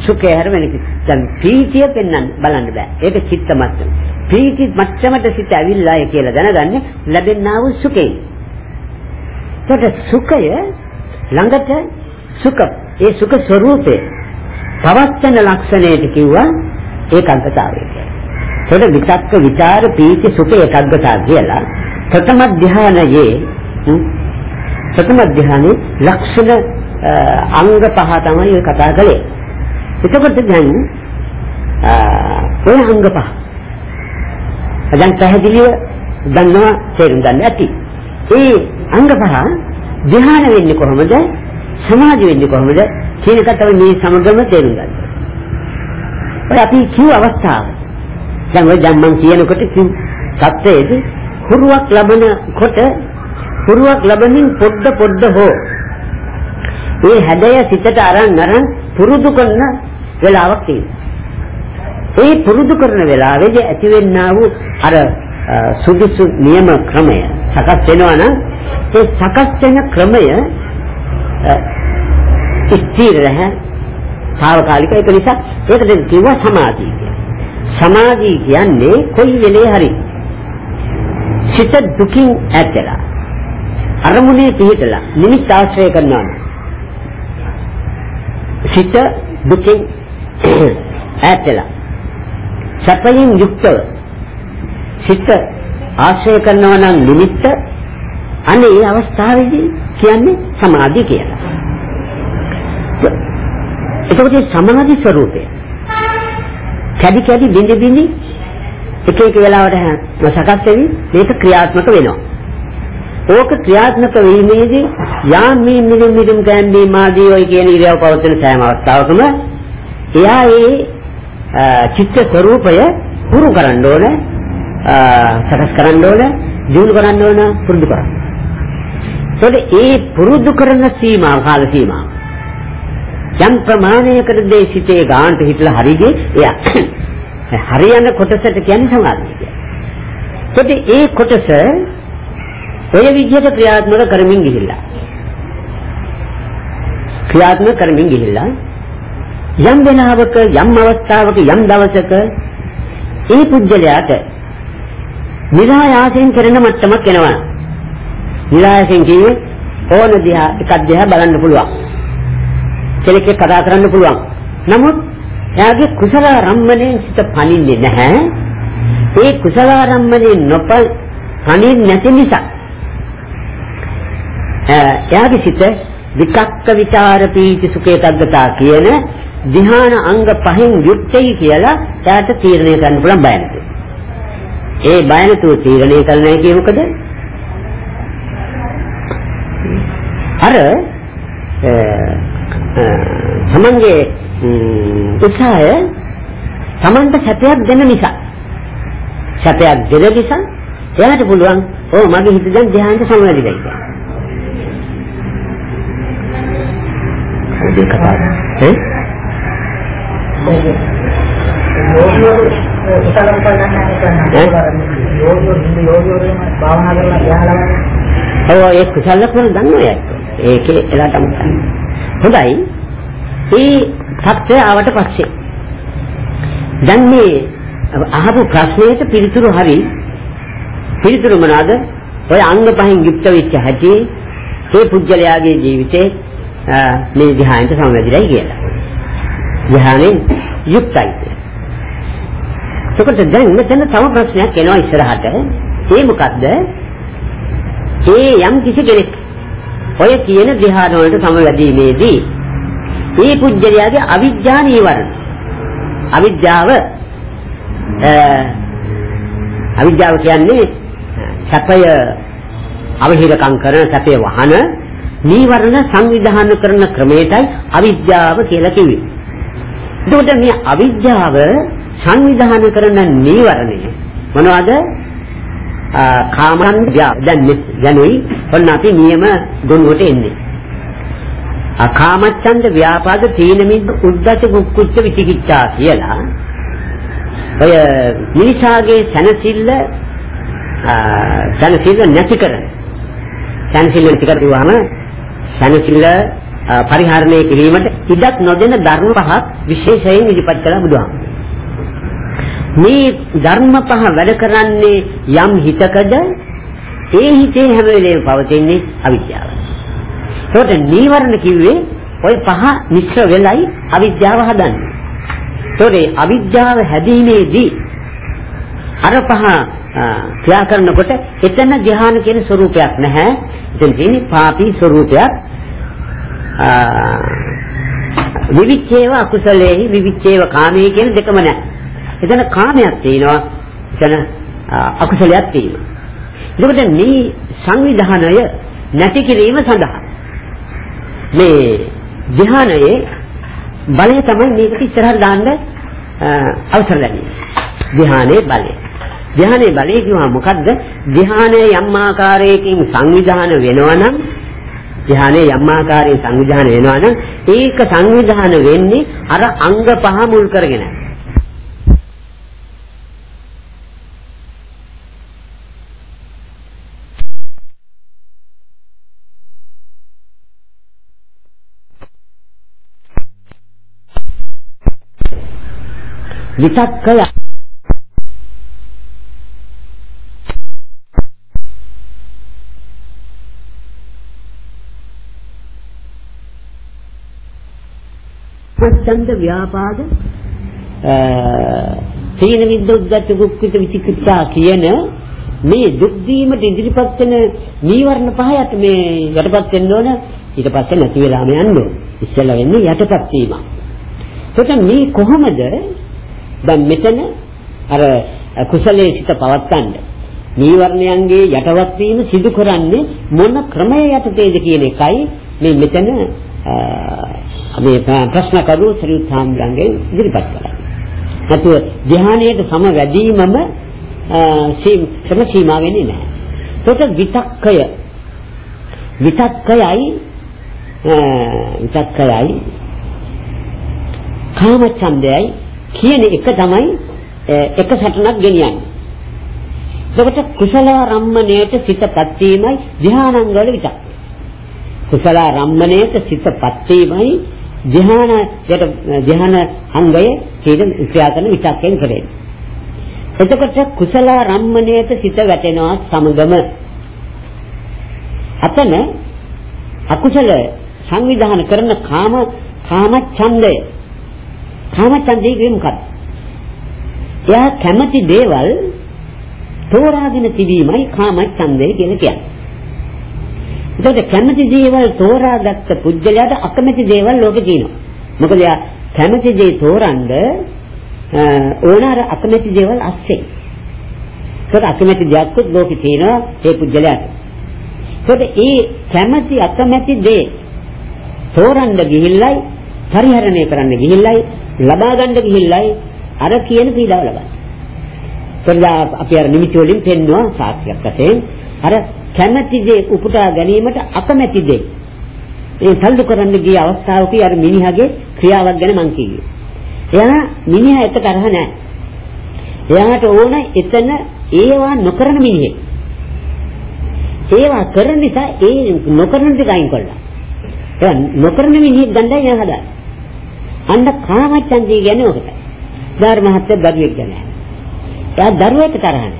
සුඛය හැරෙන්නේ දැන් ප්‍රීතිය පෙන්වන්න බලන්න බෑ. ඒක චිත්ත මට්ටම. ප්‍රීති මට්ටමට සිත ඇවිල්ලාය කියලා දැනගන්නේ ලැබෙනා වූ සුඛේ එතකොට සුඛය ළඟට සුඛ ඒ සුඛ ස්වરૂපේ පවත්තන ලක්ෂණයට කිව්වා ඒකාග්‍රතාවය කියලා. එතකොට විචක්ක විචාර පීති සුඛ ඒකාග්‍රතාව කියලා ප්‍රථම ධානයේ ප්‍රථම ධානයේ ලක්ෂණ අංග පහ තමයි කතා කළේ. එතකොට දැන් ඔය අංග පහ දැන් පැහැදිලිව දන්නවා තේරුම් ගන්න ඇති. ඒ අංග පහ ධ්‍යාන වෙන්නේ කොහොමද? සමාධි වෙන්නේ කොහොමද? කියන එක තමයි මේ සමගම තේරුම් ගන්න. ඔය අපි කිව් අවස්ථාව. දැන් ඔය දැන් මම කියනකොට කිව් සත්‍යයේදී හුරුවක් ලබනකොට හුරුවක් ලබමින් පොඩ පොඩ හෝ ඒ හැඩය සිතට අරන් අරන් පුරුදු කරන වෙලාවක් තියෙනවා. ඒ පුරුදු කරන වෙලාවේදී ඇතිවෙනා වූ අර සුදුසු නියම ක්‍රමය සකස් වෙනවා නම් ඒ සකස් වෙන ක්‍රමය ස්ථිර රහ తాවකාලික ඒක නිසා ඒකට කිව්වා සමාධිය කියලා. සමාධිය කියන්නේ කොයි වෙලේ හරි සිත දුකින් ඈතලා අරමුණේ පිහිටලා නිමිත් ආශ්‍රය කරනවා සිත දුකින් ඈතලා සැපයෙන් යුක්තව සිත ආශ්‍රය කරනවා නම් නිමිත්ත අනේ ඒ අවස්ථාවේදී කියන්නේ සමාධිය කියලා. එතකොට සමාධි ස්වરૂපය කැඩි කැඩි බිඳි බිඳි එක එක වෙලාවට සකස් වෙවි මේක ක්‍රියාත්මක වෙනවා. ඕක ක්‍රියාත්මක වීමේදී යාම් මේ මිලිම් මිලිම් ගෑන්දී මාදී ඔය කියන ඉරියව් පවතින සෑම අවස්ථාවකම එයා ඒ චිත්ත ස්වરૂපය පුරු කරන්න ඕන සකස් කරන්න ඕන දිනු කරන්න ඕන පුරුදු කරන්න. ඒකට ඒ පුරුදු කරන සීමාව කාල සීමාව යම් ප්‍රමාණයකට දේශිතේ ගාන්ට හිටලා හරිගේ එයා හරියන කොටසට කියන්නේ සමාධිය කියලා. ඒකට ඒ කොටස ඔය විදිහට ක්‍රියාත්මක කරමින් ගිහිල්ලා ක්‍රියාත්මක කරමින් ගිහිල්ලා යම් වෙලාවක යම් අවස්ථාවක යම් දවසක ඒ පුජ්‍යලයාට නිරායාසයෙන් කරන මට්ටමක් එනවා. නිරායාසයෙන් කියන්නේ ඕන දිහා එකක් දිහා බලන්න පුළුවන්. කෙනෙක් කතා කරන්න පුළුවන්. නමුත් එයාගේ කුසල රම්මණයෙන් සිත පණින්නේ නැහැ. ඒ කුසල රම්මණයෙන් නොප පණින්නේ නැති නිසා එයාගේ සිත විකක්ක විචාර පීති සුඛේ තග්ගතා කියන ධ්‍යාන අංග පහෙන් යුක්තයි කියලා එයාට තීරණය කරන්න පුළුවන් බය නැතුව. ඒ බය නැතුව තීරණය කරන්නයි කියේ මොකද? අර තමන්ගේ උත්සාහය තමන්ට සැපයක් දෙන නිසා සැපයක් දෙන නිසා එයාට පුළුවන් ඔව් මගේ හිත දැන් ධ්‍යානට සමවැදිලා කියලා. ඒක කතාව. ඈ? යෝගියෝ කුසලම් කරන්න යෝගියෝ හින්දු යෝගියෝ භාවනා කරලා ධ්‍යාන ඔව් ඒ කුසල ලක්ෂණ දන්නවා යක්. ඒකේ එලාට අමතන්න. හොඳයි. ඒ තත්ත්වය ආවට පස්සේ දැන් මේ අහපු ප්‍රශ්නයට පිළිතුරු හරි පිළිතුරු මොනවාද? ඔය අංග පහෙන් යුක්ත වෙච්ච හැටි ඒ පුජ්‍යලයාගේ ජීවිතේ මේ ධ්‍යානයට සමවැදිරයි කියලා. ධ්‍යානෙන් යුක්තයි. එතකොට දැන් මෙතන තව ප්‍රශ්නයක් එනවා ඉස්සරහට. ඒ මොකද්ද? ඒ යම් කිසි කෙනෙක් ඔය කියන ධ්‍යාන වලට සමවැදීමේදී මේ පුජ්‍යලයාගේ අවිජ්ජා නීවරණ අවිද්‍යාව අවිද්‍යාව කියන්නේ සැපය අවහිරකම් කරන සැපේ වහන නීවරණ සංවිධානය කරන ක්‍රමයටයි අවිද්‍යාව කියලා කිව්වේ. එතකොට මේ අවිද්‍යාව සංවිධානය කරන නීවරණය මොනවද? කාමයන් දැන් යනුයි ඔන්න අපි නියම ගුණුවට එන්නේ. අකාමච්ඡන්ද ව්‍යාපාද තීන මිද්ද උද්දච්ච කුක්කුච්ච විචිකිච්ඡා කියලා ඔය මිනිසාගේ සැනසෙල්ල සැනසෙල්ල නැති කරන සැනසෙල්ල නැති කරුවාම සැනසෙල්ල පරිහරණය කිරීමට ඉඩක් නොදෙන ධර්ම පහක් විශේෂයෙන් ඉදිරිපත් කළා බුදුහාම. මේ ධර්ම පහ වැඩ කරන්නේ යම් හිතකද ඒ හිතේ හැම වෙලේම පවතින්නේ අවිද්‍යාව. ඒකට නීවරණ කිව්වේ ওই පහ මිශ්‍ර වෙලයි අවිද්‍යාව හදන්නේ. ඒකට අවිද්‍යාව හැදීමේදී අර පහ ක්‍රියා කරනකොට එතන ධ්‍යාන කියන ස්වરૂපයක් නැහැ. එතන තියෙන්නේ පාපී ස්වરૂපයක්. විවිච්ඡේව අකුසලේහි විවිච්ඡේව කාමයේ කියන දෙකම නැහැ. එතන කාමයක් තියෙනවා. එතන අකුසලයක් තියෙනවා. එතකොට මේ සංවිධානය නැති කිරීම සඳහා මේ ධ්‍යානයේ බලය තමයි මේකට ඉස්සරහට දාන්න අවසර දෙන්නේ. ධ්‍යානයේ බලය. ධ්‍යානයේ බලය කියවා මොකද්ද? ධ්‍යානයේ යම් ආකාරයකින් සංවිධාන වෙනවා නම් ධ්‍යානයේ යම් ආකාරයෙන් සංවිධාන වෙනවා නම් ඒක සංවිධාන වෙන්නේ අර අංග පහ මුල් කරගෙනයි. විතක්කය. ඡන්ද ව්‍යාපාද සීන විද්දුද්ගත කුක්කිත විචිකිච්ඡා කියන මේ දුක් දීමට ඉදිරිපත් වෙන නීවරණ පහයට මේ යටපත් වෙන්න ඕන. ඊට පස්සේ නැති වෙලාම යන්න ඕන. ඉස්සෙල්ලා වෙන්නේ යටපත් වීම. එතකොට මේ කොහොමද දැන් මෙතන අර කුසලයේ සිට පවත්තන්න නීවරණයන්ගේ යටවත් වීම සිදු කරන්නේ මොන ක්‍රමයේ යටතේද කියන එකයි මේ මෙතන මේ ප්‍රශ්න කරු ශ්‍රී සාම්ලංගේ ඉදිරිපත් කරන්නේ. නැතුව ධ්‍යානයේ සම වැඩිමම සීම ක්‍රම සීමා වෙන්නේ නැහැ. ඒකට විතක්කය විතක්කයයි විතක්කයයි කාමච්ඡන්දයයි කියන එක තමයි එක සටනක් ගෙනියන්නේ. එතකොට කුසල රම්මණයට සිතපත් වීමයි ධ්‍යානංග වල විතක්. කුසල රම්මණයට සිතපත් වීමයි ධ්‍යානයට ධ්‍යාන අංගය කියන ක්‍රියා කරන විතක්යෙන් කරන්නේ. එතකොට කුසල රම්මණයට සිත වැටෙනවා සමගම අතන අකුසල සංවිධාන කරන කාම කාම ඡන්දය කාමචන්දේ කියන්නේ මොකක්ද? එයා කැමති දේවල් තෝරාගෙන තිබීමයි කාමචන්දේ කියලා කියන්නේ. ඒකට කැමති දේවල් තෝරාගත්ත පුජ්‍යලයට අකමැති දේවල් ලෝකේ තියෙනවා. මොකද එයා කැමති දේ තෝරන්න ඕනාර අකමැති දේවල් අස්සේ. ඒකට අකමැති දෙයක්ත් ලෝකේ තියෙනවා ඒ පුජ්‍යලයට. ඒකට ඒ කැමති අකමැති දේ තෝරන්න ගිහිල්ලයි පරිහරණය කරන්න ගිහිල්ලයි ලබා ගන්න ගිහිල්ලයි අර කියන පීඩාව ලබන්නේ. කරලා අපි අර නිමිති වලින් පෙන්නවා සාක්ෂියක් වශයෙන් අර කැමැති දේ උපුටා ගැනීමට අකමැති දේ ඒ තල්ලු කරන්න ගිය අවස්ථාවක අර මිනිහාගේ ක්‍රියාවක් ගැන මං කිව්වේ. එයා මිනිහා එක තරහ නැහැ. එයාට ඕන එතන ඒවා නොකරන මිනිහෙක්. ඒවා කරන නිසා ඒ නොකරන ටික අයින් කළා. ඒ නොකරන මිනිහෙක් ගන්නයි එයා හදන්නේ. අන්න කාමච්ඡන්දය කියන්නේ ඔකට. ධර්මහත්ය දරුවෙක් ගැන. එයා දරුවෙක් තරහ නැහැ.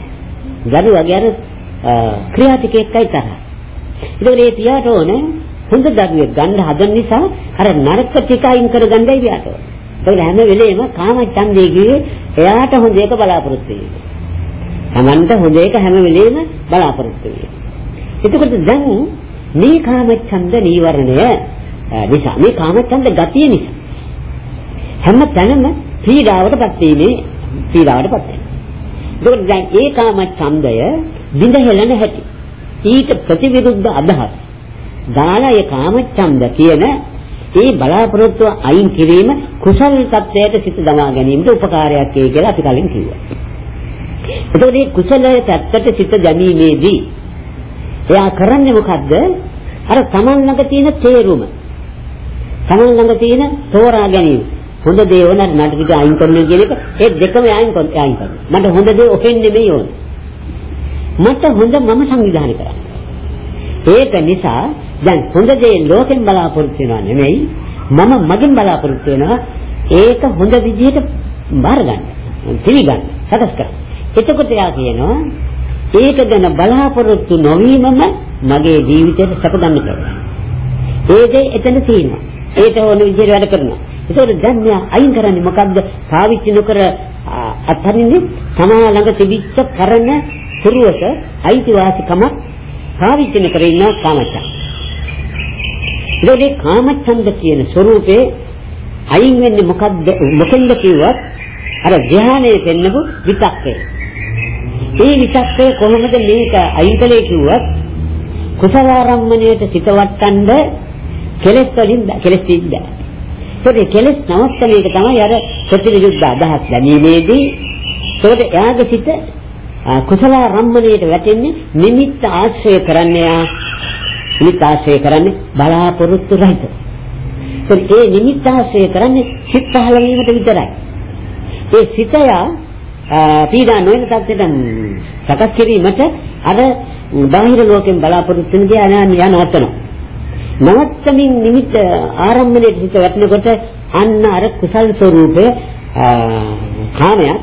දරුවාගේ අර ක්‍රියා ටික එක්කයි තරහ. ඒකෝට ඒ පියාට ඕනේ හොඳ දරුවෙක් ගන්න හදන නිසා අර නරක ටික අයින් කරගන්නයි පියාට ඕනේ. ඒක හැම වෙලේම කාමච්ඡන්දේ කියේ එයාට හොඳ එක බලාපොරොත්තු වෙන්නේ. Tamanta හොඳ එක හැම වෙලේම බලාපොරොත්තු වෙන්නේ. එතකොට දැන් මේ කාමච්ඡන්ද නීවරණය නිසා මේ කාමච්ඡන්ද ගතිය නිසා හැම තැනම පීඩාවටපත් වීමේ පීඩාවටපත් වෙනවා. ඒකට දැන් ඒ කාමච්ඡන්දය විඳ හෙළන හැටි ඊට ප්‍රතිවිරුද්ධ අදහස් දාලා ඒ කාමච්ඡන්ද කියන ඒ බලාපොරොත්තු අයින් කිරීම කුසල් තත්වයට සිත දමා ගැනීමට උපකාරයක් වේ කියලා අපි කලින් කිව්වා. එතකොට මේ කුසලයේ පැත්තට සිත දැමීමේදී එයා කරන්නේ මොකද්ද? අර තමන් ළඟ තියෙන තේරුම. තමන් ළඟ තියෙන තෝරා ගැනීම. හොඳ දේ ඕන නඩ ටික අයින් කරනවා කියන එක ඒ දෙකම අයින් කරනවා. අයින් කරනවා. මට හොඳ දේ ඔහෙන් නෙමෙයි ඕන. මට හොඳ මම සංවිධානය කරන්න. ඒක නිසා දැන් හොඳ දේ ලෝකෙන් බලාපොරොත්තු වෙනවා නෙමෙයි මම මගෙන් බලාපොරොත්තු වෙනවා ඒක හොඳ විදිහට බාර ගන්න. පිළිගන්න. සකස් කරන්න. එතකොට යා කියනවා ඒක ගැන බලාපොරොත්තු නොවීමම මගේ ජීවිතයට සැප ගන්න කරනවා. ඒ දේ එතන තියෙනවා. ඒක ඕන විදිහට වැඩ කරනවා. ඒකෝට දැන් මෙයා අයින් කරන්නේ මොකද්ද? පාවිච්චි නොකර අත්හරින්නේ තමා ළඟ තිබිච්ච කරන පුරුවක අයිතිවාසිකම පාවිච්චි නොකර ඉන්න කාමච්ඡන්ද. ඒකේ කාමච්ඡන්ද කියන ස්වરૂපේ අයින් වෙන්නේ මොකද්ද? මොකෙන්ද කිව්වත් අර ධානයේ පෙන්නපු විතක්කේ. ඒ විතක්කේ කොහොමද මේක අයින් කළේ කිව්වත් කුසල ආරම්මණයට සිත වට්ටන්න කෙලෙස් වලින් කෙලෙස් ඉන්න. ඒකේ කෙලෙස් නවත්තන එක තමයි අර ප්‍රතිවිරුද්ධ අදහස් ගැනීමේදී ඒකට එයාගේ සිත කුසල ආරම්මණයට වැටෙන්නේ නිමිත්ත ආශ්‍රය කරන්නේ නිමිත්ත ආශ්‍රය කරන්නේ බලාපොරොත්තු රහිත. ඒ නිමිත්ත ආශ්‍රය කරන්නේ සිත් පහළ වීමට විතරයි. ඒ සිතය පීඩා නොවන තත්ත්වයට සකස් කිරීමට අර බාහිර ලෝකෙන් බලාපොරොත්තු වෙන දේ අනානිය නවත්තනවා. නවත්තමින් නිමිත්ත ආරම්භණයට හිත වැටෙනකොට අන්න අර කුසල් ස්වરૂපය කාමයක්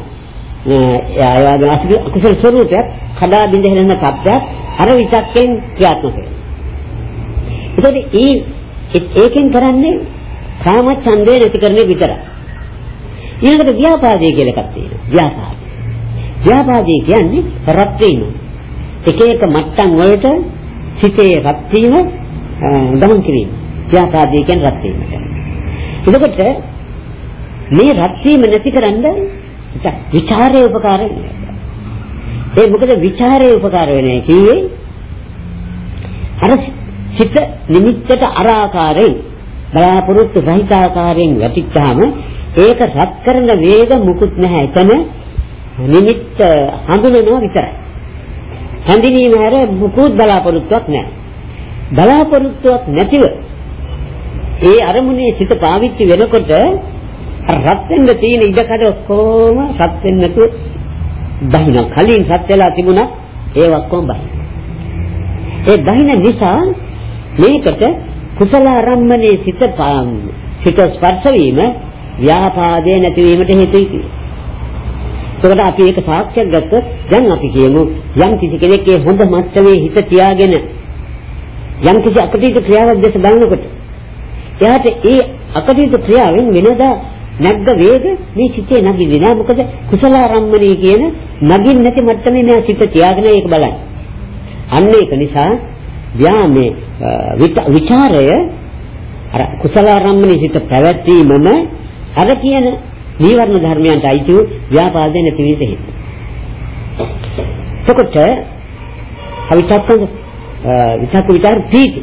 එයාගේ අකුසල ස්වરૂපයක් කඩා බිඳ හෙලන තත්ත්වයක් අර විචක්කෙන් ක්‍රියාත්මක වෙනවා. ඒකෝට ඒ ඒකෙන් කරන්නේ කාම ඡන්දේ නැති කරන විතරයි. ඊළඟට ව්‍යාපාදේ කියලා එකක් තියෙනවා. ව්‍යාපාද. ව්‍යාපාදේ කියන්නේ රත් වීම. එක එක මට්ටම් වලට සිතේ රත් වීම ගමන් කිරීම. ව්‍යාපාදේ කියන්නේ රත් වීමට. එතකොට මේ රත් වීම නැතිකරන්න විචාරයේ උපකාර වෙනවා. ඒ මොකද විචාරයේ උපකාර වෙන්නේ කියේ අර සිත නිමිත්තට අර ආකාරයෙන් බලාපොරොත්තු රහිත ආකාරයෙන් වැටිච්චාම ඒක රත් කරන වේග මුකුත් නැහැ. එතන නිමිත්ත හඳුනනවා විතරයි. හඳුනීම හැර මුකුත් බලාපොරොත්තුවක් නැහැ. බලාපොරොත්තුවක් නැතිව ඒ අරමුණේ සිත පාවිච්චි වෙනකොට රත් වෙන්න තියෙන ඉඩකඩ ඔක්කොම රත් වෙන්න නැතුව බහින කලින් රත් වෙලා තිබුණා ඒ ඔක්කොම බහින. ඒ බහින නිසා මේකට කුසල ආරම්මනේ සිත සිත ස්පර්ශ වීම ව්‍යාපාදේ නැතිවීමට හේතුයි කියලා. ඒකට අපි ඒක සාක්ෂියක් ගත්තොත් දැන් අපි කියමු යම් කිසි කෙනෙක් ඒ හොඳ මට්ටමේ හිත තියාගෙන යම් කිසි අකටයුතු ක්‍රියාවක් දැස බලනකොට එයාට ඒ අකටයුතු ක්‍රියාවෙන් වෙනදා නැග්ග වේග මේ සිතේ නැගින්නේ නෑ මොකද කුසල ආරම්මණය කියන නගින් නැති මට්ටමේ නෑ සිත තියාගෙන ඒක බලන්න. අන්න ඒක නිසා ව්‍යාමේ විචාරය අර කුසල ආරම්මණය සිත පැවැත්වීමම අර කියන නීවරණ ධර්මයන්ට අයිති වූ ව්‍යාපාදයෙන් පිවිස හේතු. එතකොට අවිචක්කන විචක්ක විචාර ප්‍රීති.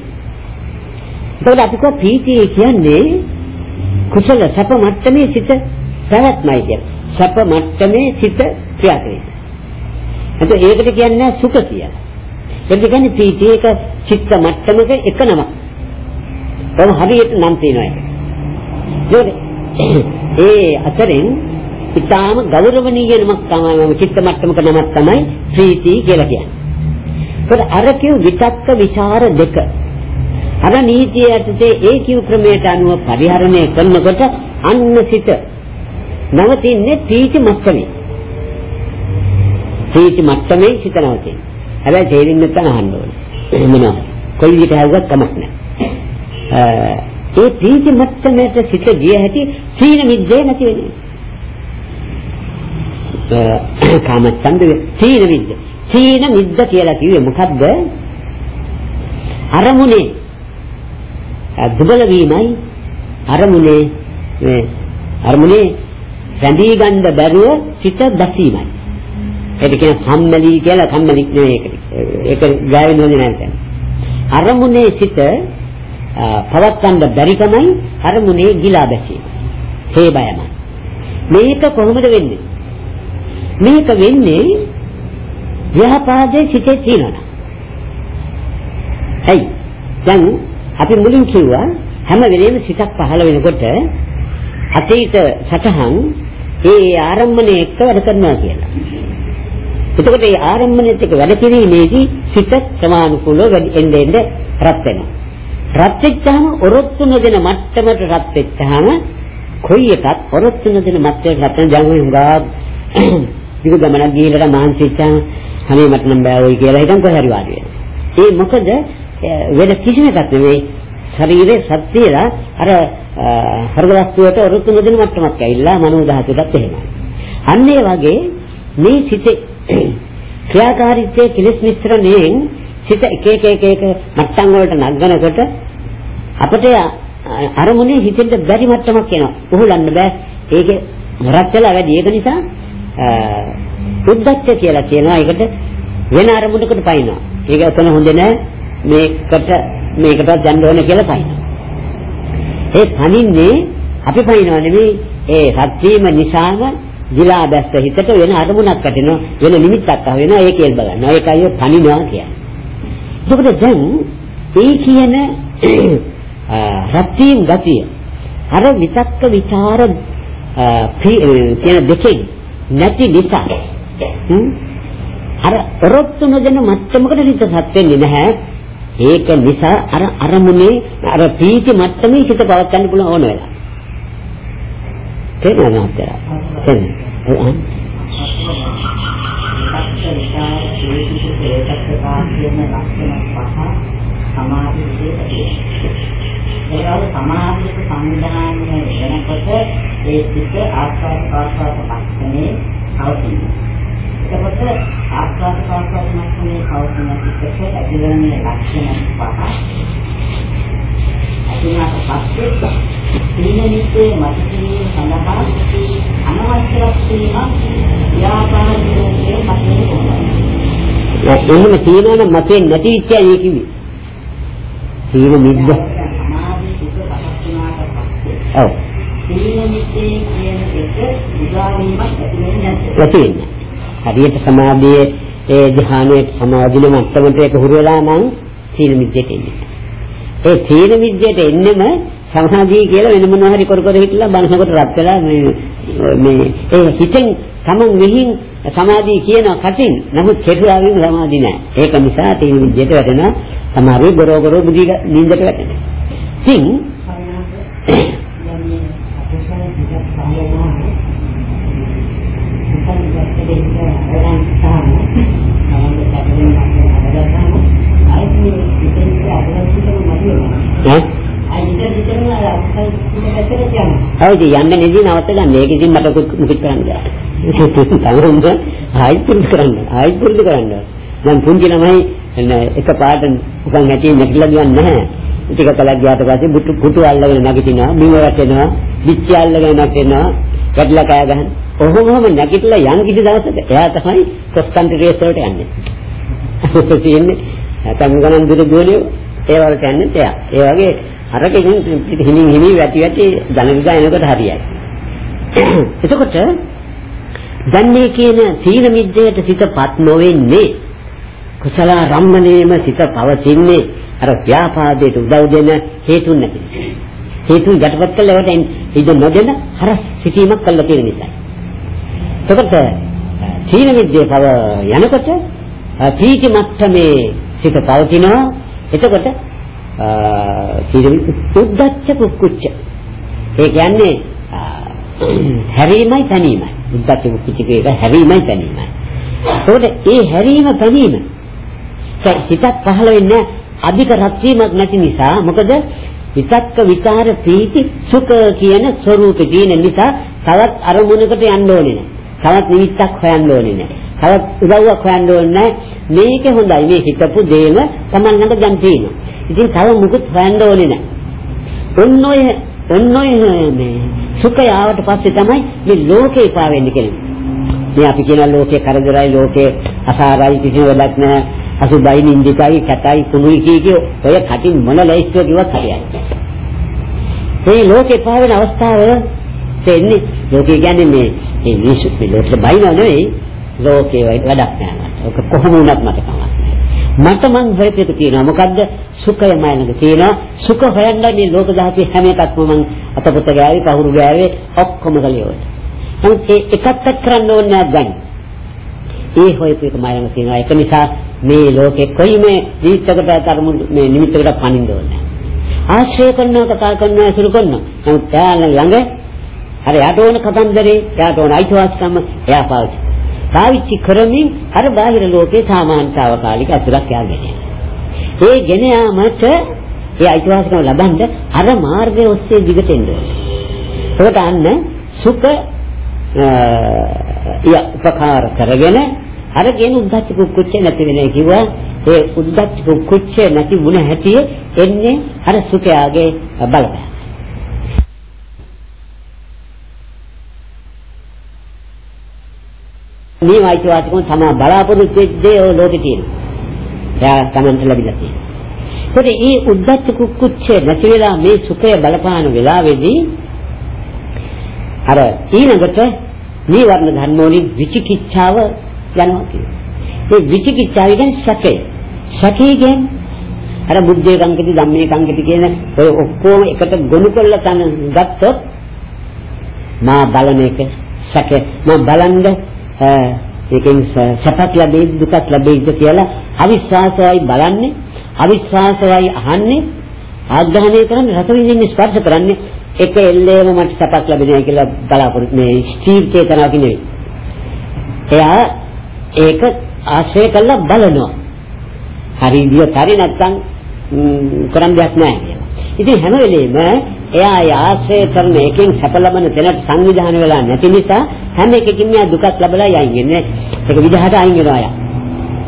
එතකොට අපි කෝ ප්‍රීතිය කියන්නේ කුසල සැප මට්ටමේ සිට පැවැත්මයි කියන්නේ. සැප මට්ටමේ සිට ක්‍රියා කිරීම. එතකොට ඒකට කියන්නේ සුඛ කියලා. ඒක කියන්නේ ප්‍රීති එක චිත්ත මට්ටමක එක නමක්. කොහොම හරියට නම් තියෙනවා ඒක. ඒ අතරින් ඊටාම ගෞරවණීය නමක් තමයි මම චිත්ත මට්ටමක නමක් තමයි ප්‍රීති කියලා කියන්නේ. ඒත් අර කිව් විතක්ක ਵਿਚාර දෙක. අර නීතිය යටතේ ඒ කිව් ක්‍රමයට අනුව පරිහරණය කරනකොට අන්න සිත නවතින්නේ ප්‍රීති මට්ටමේ. ප්‍රීති මට්ටමේ සිත නවතින්නේ. හැබැයි තේරෙන්නේ නැත්නම් අහන්න ඕනේ. මොනවා? කොයි විදිහට හවුවත් කමක් නැහැ. ඒ ප්‍රීති මට්ටමට සිත ගිය හැටි සීන විද්‍යාව නැති වෙන්නේ. කාමච්ඡන්ද සීන විද්ද. සීන විද්ද කියලා කිව්වේ මොකද්ද? අරමුණේ දුබල වීමයි අරමුණේ මේ අරමුණේ රැඳී ගන්න බැරුව සිත දැසීමයි. ඒක කියන සම්මලී කියලා සම්මලී නෙවෙයි ඒක. ඒක ගායන හොඳ නැහැ. අරමුණේ සිත පවත්වන්න බැරි තමයි අරමුණේ ගිලා බැසීම. හේ බයම. මේක කොහොමද වෙන්නේ? මේක වෙන්නේ ව්‍යාපාදයේ සිටේ තියෙනවා. හයි. දැන් අපි මුලින් කිව්වා හැම වෙලෙම සිතක් පහළ වෙනකොට අතීත සටහන් ඒ ආරම්භණය එක්ක වැඩ කරනවා කියලා. එතකොට මේ ආරම්භණයත් එක්ක වැඩ කිරීමේදී සිත සමානුකූලව එන්නේ එන්නේ රත් වෙනවා. රත් වෙච්චාම ඔරොත්තු නොදෙන මට්ටමට රත් වෙච්චාම කොයි එකත් ඔරොත්තු නොදෙන මට්ටමට රත් වෙන ජංගම හුඟා දිග ගමනක් ගිහිල්ලා මානසික වෙච්චාම අනේ මට නම් බෑ ඔයි කියලා හිතන් කොහේ හරි වාඩි වෙනවා. ඒ මොකද වෙන කිසිම එකක් නෙවෙයි ශරීරයේ සත්‍යලා අර හෘදවස්තුවට රුතු නොදෙන මට්ටමක් ඇවිල්ලා මනෝ ධාතුවටත් එහෙමයි. අන්න ඒ වගේ මේ සිතේ ක්‍රියාකාරීත්වයේ කිලිස් මිශ්‍රණයෙන් සිත එක එක එක එක මට්ටම් වලට නගනකොට අපිට අරමුණේ හිතෙන්න බැරි මට්ටමක් එනවා. උහුලන්න බෑ. ඒකේ රත් වෙලා වැඩි. ඒක නිසා උද්දච්ච කියලා කියනවා. ඒකට වෙන අරමුණකට පයින්නවා. ඒක උතන හොඳ නෑ. මේකට මේකටත් යන්න ඕනේ කියලා පයින්නවා. ඒ පනින්නේ අපි පයින්නවා නෙවෙයි ඒ රත් වීම නිසාම දිලා දැස්ස හිතට වෙන අරමුණක් ඇතිවෙනවා වෙන නිමිත්තක් ආව වෙනවා ඒකෙල් බලනවා ඒකයි ඔය පනිනවා කියන්නේ. එතකොට දැන් ඒ කියන රත් වීම ගතිය අර විතක්ක ਵਿਚාර කියන දෙකෙන් නැති නිසා අර ඔරොත්තු නොදෙන මට්ටමකට හිත සත් වෙන්නේ නැහැ ඒක නිසා අර අරමුණේ අර ප්‍රීති මට්ටමේ හිත පවත් ගන්න පුළුවන් ඕන වෙලා. තේරෙනවද අපතර? තේරෙනවද? ඒකවල සමාධික සංවිධානය වෙනකොට ඒ සිත් ආස්වාද ප්‍රාස්වාද පස්සනේ අවතිනවා. එතකොට ආස්වාද ප්‍රාස්වාද මට්ටමේ පවතින සිතට ඇතිවන ලක්ෂණ පහ අතුනාට පස්සේ සීනිතේ මතකයේ සඳහා අනවශ්‍ය වීම ව්‍යාපාරයේ මතේ කොහොමද? එහෙම තියෙනවනම් මතේ නැති ඉච්චා ඒ කිව්වේ. වුණාට පස්සේ ඔව්. සීනිතේ කියන එක උදාවීමක් ඇති වෙන්නේ නැද්ද? නැති වෙන්නේ. හරියට සමාධියේ ඒ ධ්‍යානයේ සමාධින මට්ටමට ඒක හුරු වෙලා නම් සීල මිද්දේට එන්නේ. ඒ සීල මිද්දේට එන්නෙම සමාධිය කියලා වෙන මොනවා හරි කර කර හිටලා බනසකට රත් වෙලා මේ මේ ඒ හිතෙන් තමන් විහිං සමාධිය කියන කටින් නමුත් කෙරුවාවින් සමාධිය නෑ. ඒක නිසා සීල මිද්දේට වැටෙනවා. සමහරවි ගොරෝ ගොරෝ බුද්ධි නින්දට වැටෙනවා. ඉතින් හරිද යන්න නෙදී නවත්ත ගන්න. ඒක ඉතින් මට මුකුත් කරන්න බෑ. තවරුම්ද ආයෙත් පුරුදු කරන්න. ආයෙත් පුරුදු කරන්න. දැන් පුංචි ළමයි එක පාට උකන් ඇටි නැගිටලා ගියන්නේ නැහැ. ටික කලක් ගියාට පස්සේ බුටු කුටු අල්ලගෙන නැගිටිනවා, බිම වැටෙනවා, පිච්චි අල්ලගෙන නැගිටිනවා, වැටලා කෑ ගහන. ඔහොමම නැගිටලා යම් කිසි දවසක එයා තමයි ක්‍රොස් කන්ට්‍රි රේස් වලට යන්නේ. තියෙන්නේ නැතම් ගණන් දුර ගෝලියෝ ඒ වලට යන්නේ එයා. ඒ වගේ අරකින් හිමින් හිමි වැටි වැටි ධනවිගා එනකොට හරියයි. එතකොට දැන් මේ කියන තීන මිද්දයට සිතපත් නොවෙන්නේ කුසල රම්මණයම සිත පවතින්නේ අර ව්‍යාපාදයට උදව් දෙන හේතුන් නැති නිසා. හේතුන් යටපත් කළ ඒවට ඉද නොදෙන හර සිටීමක් කළා තියෙන නිසා. එතකොට තීන මිද්දේ පව යනකොට පීති මට්ටමේ සිත පවතිනවා. එතකොට තීන උද්දච්ච කුක්කුච්ච. ඒ කියන්නේ හැරීමයි තනීමයි. උද්දච්ච කුක්කුච්ච කියන හැරීමයි තනීමයි. ඒකට ඒ හැරීම තනීම හිතක් පහළ වෙන්නේ අධික රත් වීමක් නැති නිසා මොකද විතක්ක විචාර ප්‍රීති සුඛ කියන ස්වરૂපේ තියෙන නිසා තවත් අරමුණකට යන්න ඕනේ නැහැ. තවත් නිමිත්තක් හොයන්න ඕනේ නැහැ. තවත් උදව්වක් හොයන්න ඕනේ නැහැ. මේක හොඳයි. මේ හිතපු දේම Taman ළඟ දැන් තියෙනවා. ඉතින් තව මුකුත් හොයන්න ඕනේ නැහැ. ඔන්න ඔය ඔන්න ඔය මේ සුඛය ආවට පස්සේ තමයි මේ ලෝකේ පා වෙන්නේ කියන්නේ. මේ අපි කියන ලෝකේ කරදරයි ලෝකේ අසාරයි කිසිම වැඩක් නැහැ. අසුබයි නින්දිකයි කැතයි කුණුයි කිය කිය ඔය කටින් මොන ලැයිස්තුව කිව්වත් හරියන්නේ. මේ ලෝකේ පා වෙන අවස්ථාව තෙන්නේ ලෝකේ කියන්නේ මේ මේ විශ්ව මේ ලෝකෙට බයිනව නෙවෙයි ලෝකේ වැඩක් නෑ. ඔක කොහොම වුණත් මට කමක් මට මං හොයපෙක තියෙනවා. මොකද්ද? සුඛයමයි නේද තියෙනවා. සුඛ හොයන්න මේ ලෝක ධාතුවේ හැම එකක්ම මං අතපොත ගෑවේ පහුරු ගෑවේ ඔක්කොම කලියෝ නමුත් ඒ එකක්වත් කරන්න ඕනේ නැහැ දැන්. ඒ හොයපෙක මම තියෙනවා. ඒක නිසා මේ ලෝකේ කොයි මේ ජීවිතයකට තරමු මේ නිමිත්තකට පනින්න ඕනේ ආශ්‍රය කරනවා කතා කරනවා අසුරු කරනවා. නමුත් එයා ළඟ අර යාට ඕන කතන්දරේ යාට ඕන අයිතිවාසිකම් එයා පාවිච්චි පාවිච්චි කරමින් අර බාහිර ලෝකේ සාමාන්‍යතාවකාලික අසුරක් යාගෙන ඒ ගෙන යාමට ඒ අයිතිවාසිකම ලබන්න අර මාර්ගයේ ඔස්සේ දිගට එන්න ඕනේ. ඒකට අන්න සුඛ ය උපකාර කරගෙන අර කියන උද්දච්ච කුක්කුච්ච නැති වෙන්නේ කිව්වා ඒ උද්දච්ච කුක්කුච්ච නැති වුණ හැටි එන්නේ අර සුඛයාගේ බලපෑම. මේ වයිතිවාසිකම තමයි බලාපොරොත්තු වෙච්ච දේ ඔය ලෝකේ තියෙනවා. එයා තමන්ට ලැබිලා තියෙනවා. ඒකේ මේ උද්දච්ච කුක්කුච්චේ නැති වෙලා මේ සුඛය බලපාන වෙලාවේදී අර ඊළඟට නීවරණ ධර්ම වලින් විචිකිච්ඡාව යනවා කියනවා. මේ විචිකිච්ඡාව කියන්නේ සැකය. සැකය කියන්නේ අර බුද්ධේ කංකති ධම්මේ කංකති කියන ඔය ඔක්කොම එකට ගොනු කරලා තන ගත්තොත් මා බලන එක සැක මා බලන්නේ ඒකෙන් සැපක් ලැබෙයිද දුකක් ලැබෙයිද කියලා අවිශ්වාසයයි බලන්නේ අවිශ්වාසයයි අහන්නේ ආග්‍රහණය කරන්නේ රස විඳින්නේ ස්පර්ශ කරන්නේ එක එල්ලේම මට සැපක් ලැබෙනවා කියලා බලාපොරොත්තු මේ ස්ථීර චේතනාවක් නෙවෙයි. එයා ඒක ආශ්‍රය කළා බලනවා. හරි විදියට හරි නැත්තම් කරන් දෙයක් නැහැ කියලා. ඉතින් හැම වෙලෙම එයා ආශ්‍රය කරන එකෙන් සැප ලබන තැනට සංවිධානය වෙලා නැති නිසා හැම එකකින්ම එයා දුකක් ලබලා යයින් ඉන්නේ. ඒක විදහාට අයින් වෙනවා යා.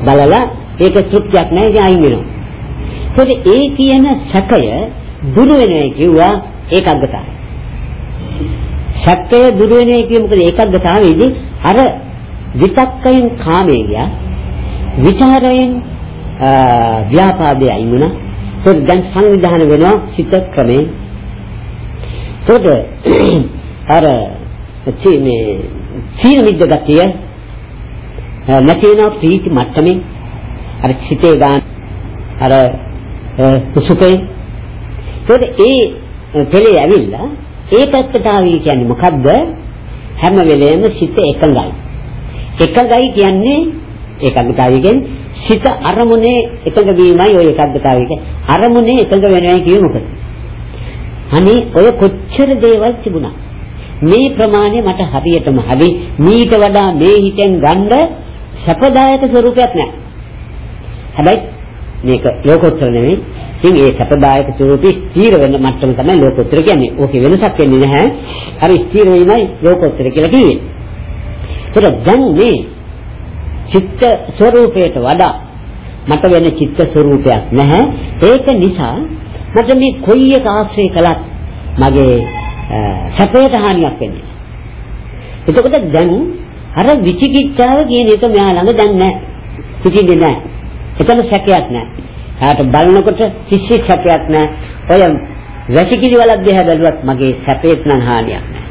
බලලා ඒක තෘප්තියක් නැහැ ඒ අයින් වෙනවා. ඒකද ඒ කියන සැකය දුරු වෙනවා කිව්වා ඒකග්ගතාවය. සැකය දුරු වෙනවා කිය මොකද ඒකග්ගතාවයේදී අර විතක්කයෙන් කාමයේ ගියා. විචාරයෙන් ව්‍යාපාදයේ අයින් වුණා. ඒක දැන් සංවිධානය වෙනවා සිත ක්‍රමේ. ඒකට අර මේ සීල මිද්ද ගතිය නැති වෙන ප්‍රීති මට්ටමේ අර සිතේ ගන්න අර සුසුකේ ඒකට ඒ පෙළේ ඇවිල්ලා ඒ පැත්තට ආවි කියන්නේ මොකද්ද? හැම වෙලේම සිත එකඟයි. එකඟයි කියන්නේ ඒකග්ගතාවය කියන්නේ සිත අරමුණේ එකඟ වීමයි ඔය ඒකග්ගතාවය කියන්නේ අරමුණේ එකඟ වෙනවා කියන්නේ මොකද අනේ ඔය කොච්චර දේවල් තිබුණා මේ ප්‍රමාණය මට හරියටම හරි මීට වඩා මේ හිතෙන් ගන්න සැපදායක ස්වරූපයක් නැහැ. හැබැයි මේක ලෝකෝත්තර නෙමෙයි. ඉතින් ඒ සැපදායක ස්වරූපී ස්ථීර වෙන මට්ටම තමයි ලෝකෝත්තර කියන්නේ. ඕකේ වෙනසක් වෙන්නේ නැහැ. අර ස්ථීර වීමයි ලෝකෝත්තර කියලා කිව්වේ. ඒක දැන් මේ චිත්ත ස්වરૂපයට වඩා මට වෙන චිත්ත ස්වરૂපයක් නැහැ. ඒක නිසා මට මේ කොයි එක ආශ්‍රය කළත් මගේ සැපයට හානියක් වෙන්නේ. එතකොට දැන් අර විචිකිච්ඡාව කියන එක මෙයා ළඟ දැන් නැහැ. කිසිදෙ නැහැ. එතන සැකයක් නැහැ. එයාට බලනකොට කිසි සැකයක් නැහැ. ඔය වැසිකිලි වලක් දිහා බැලුවත් මගේ සැපේට නම් හානියක් නැහැ.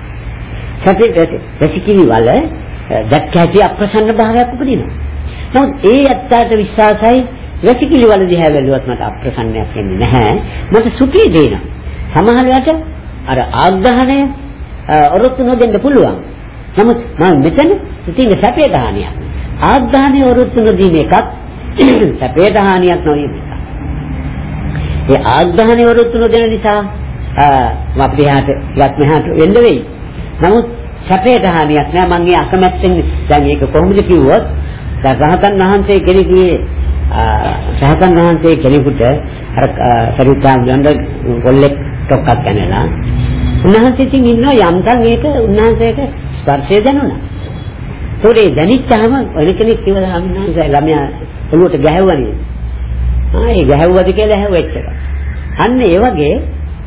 සැපේ වැසිකිලි වල දැක්කැටි අප්‍රසන්න භාවයක් උපදිනවා. නමුත් ඒ ඇත්තට විශ්වාසයි වැසිකිලි වල දිහා බැලුවත් මට අප්‍රසන්නයක් වෙන්නේ නැහැ. මට සුඛී දෙනවා. සමහර වෙලාවට අර ආග්‍රහණය ඔරොත්තු නොදෙන්න පුළුවන්. නමුත් මම මෙතන තියෙන සැපයට හානියක්. ආග්‍රහණය ඔරොත්තු නොදීම එකක් සැපයට හානියක් නොවීම එකක්. ඒ ආග්‍රහණය ඔරොත්තු නොදෙන නිසා අපිට එහාට ඉවත් මෙහාට වෙන්න වෙයි. නමුත් සැපයට හානියක් නෑ මම ඒ අකමැත්තෙන් දැන් ඒක කොහොමද කිව්වොත් දැන් රහතන් වහන්සේ කෙනෙකුගේ රහතන් වහන්සේ කෙනෙකුට අර සරිතාන්දන්ද කොල්ලෙක් ටොක්ක්ක් කනලා උන්වහන්සේ ඉතින් ඉන්නවා යම්කම් ඒක උන්වහන්සේට ස්පර්ශය දැනුණා. ඒකේ දැනිච්චාම වෙන කෙනෙක් කියලා හම්බුනා ළමයා ඔළුවට ගැහුවනේ. ආ ඒ ගැහුවද කියලා ඇහුවෙච්ච එක. අන්න ඒ වගේ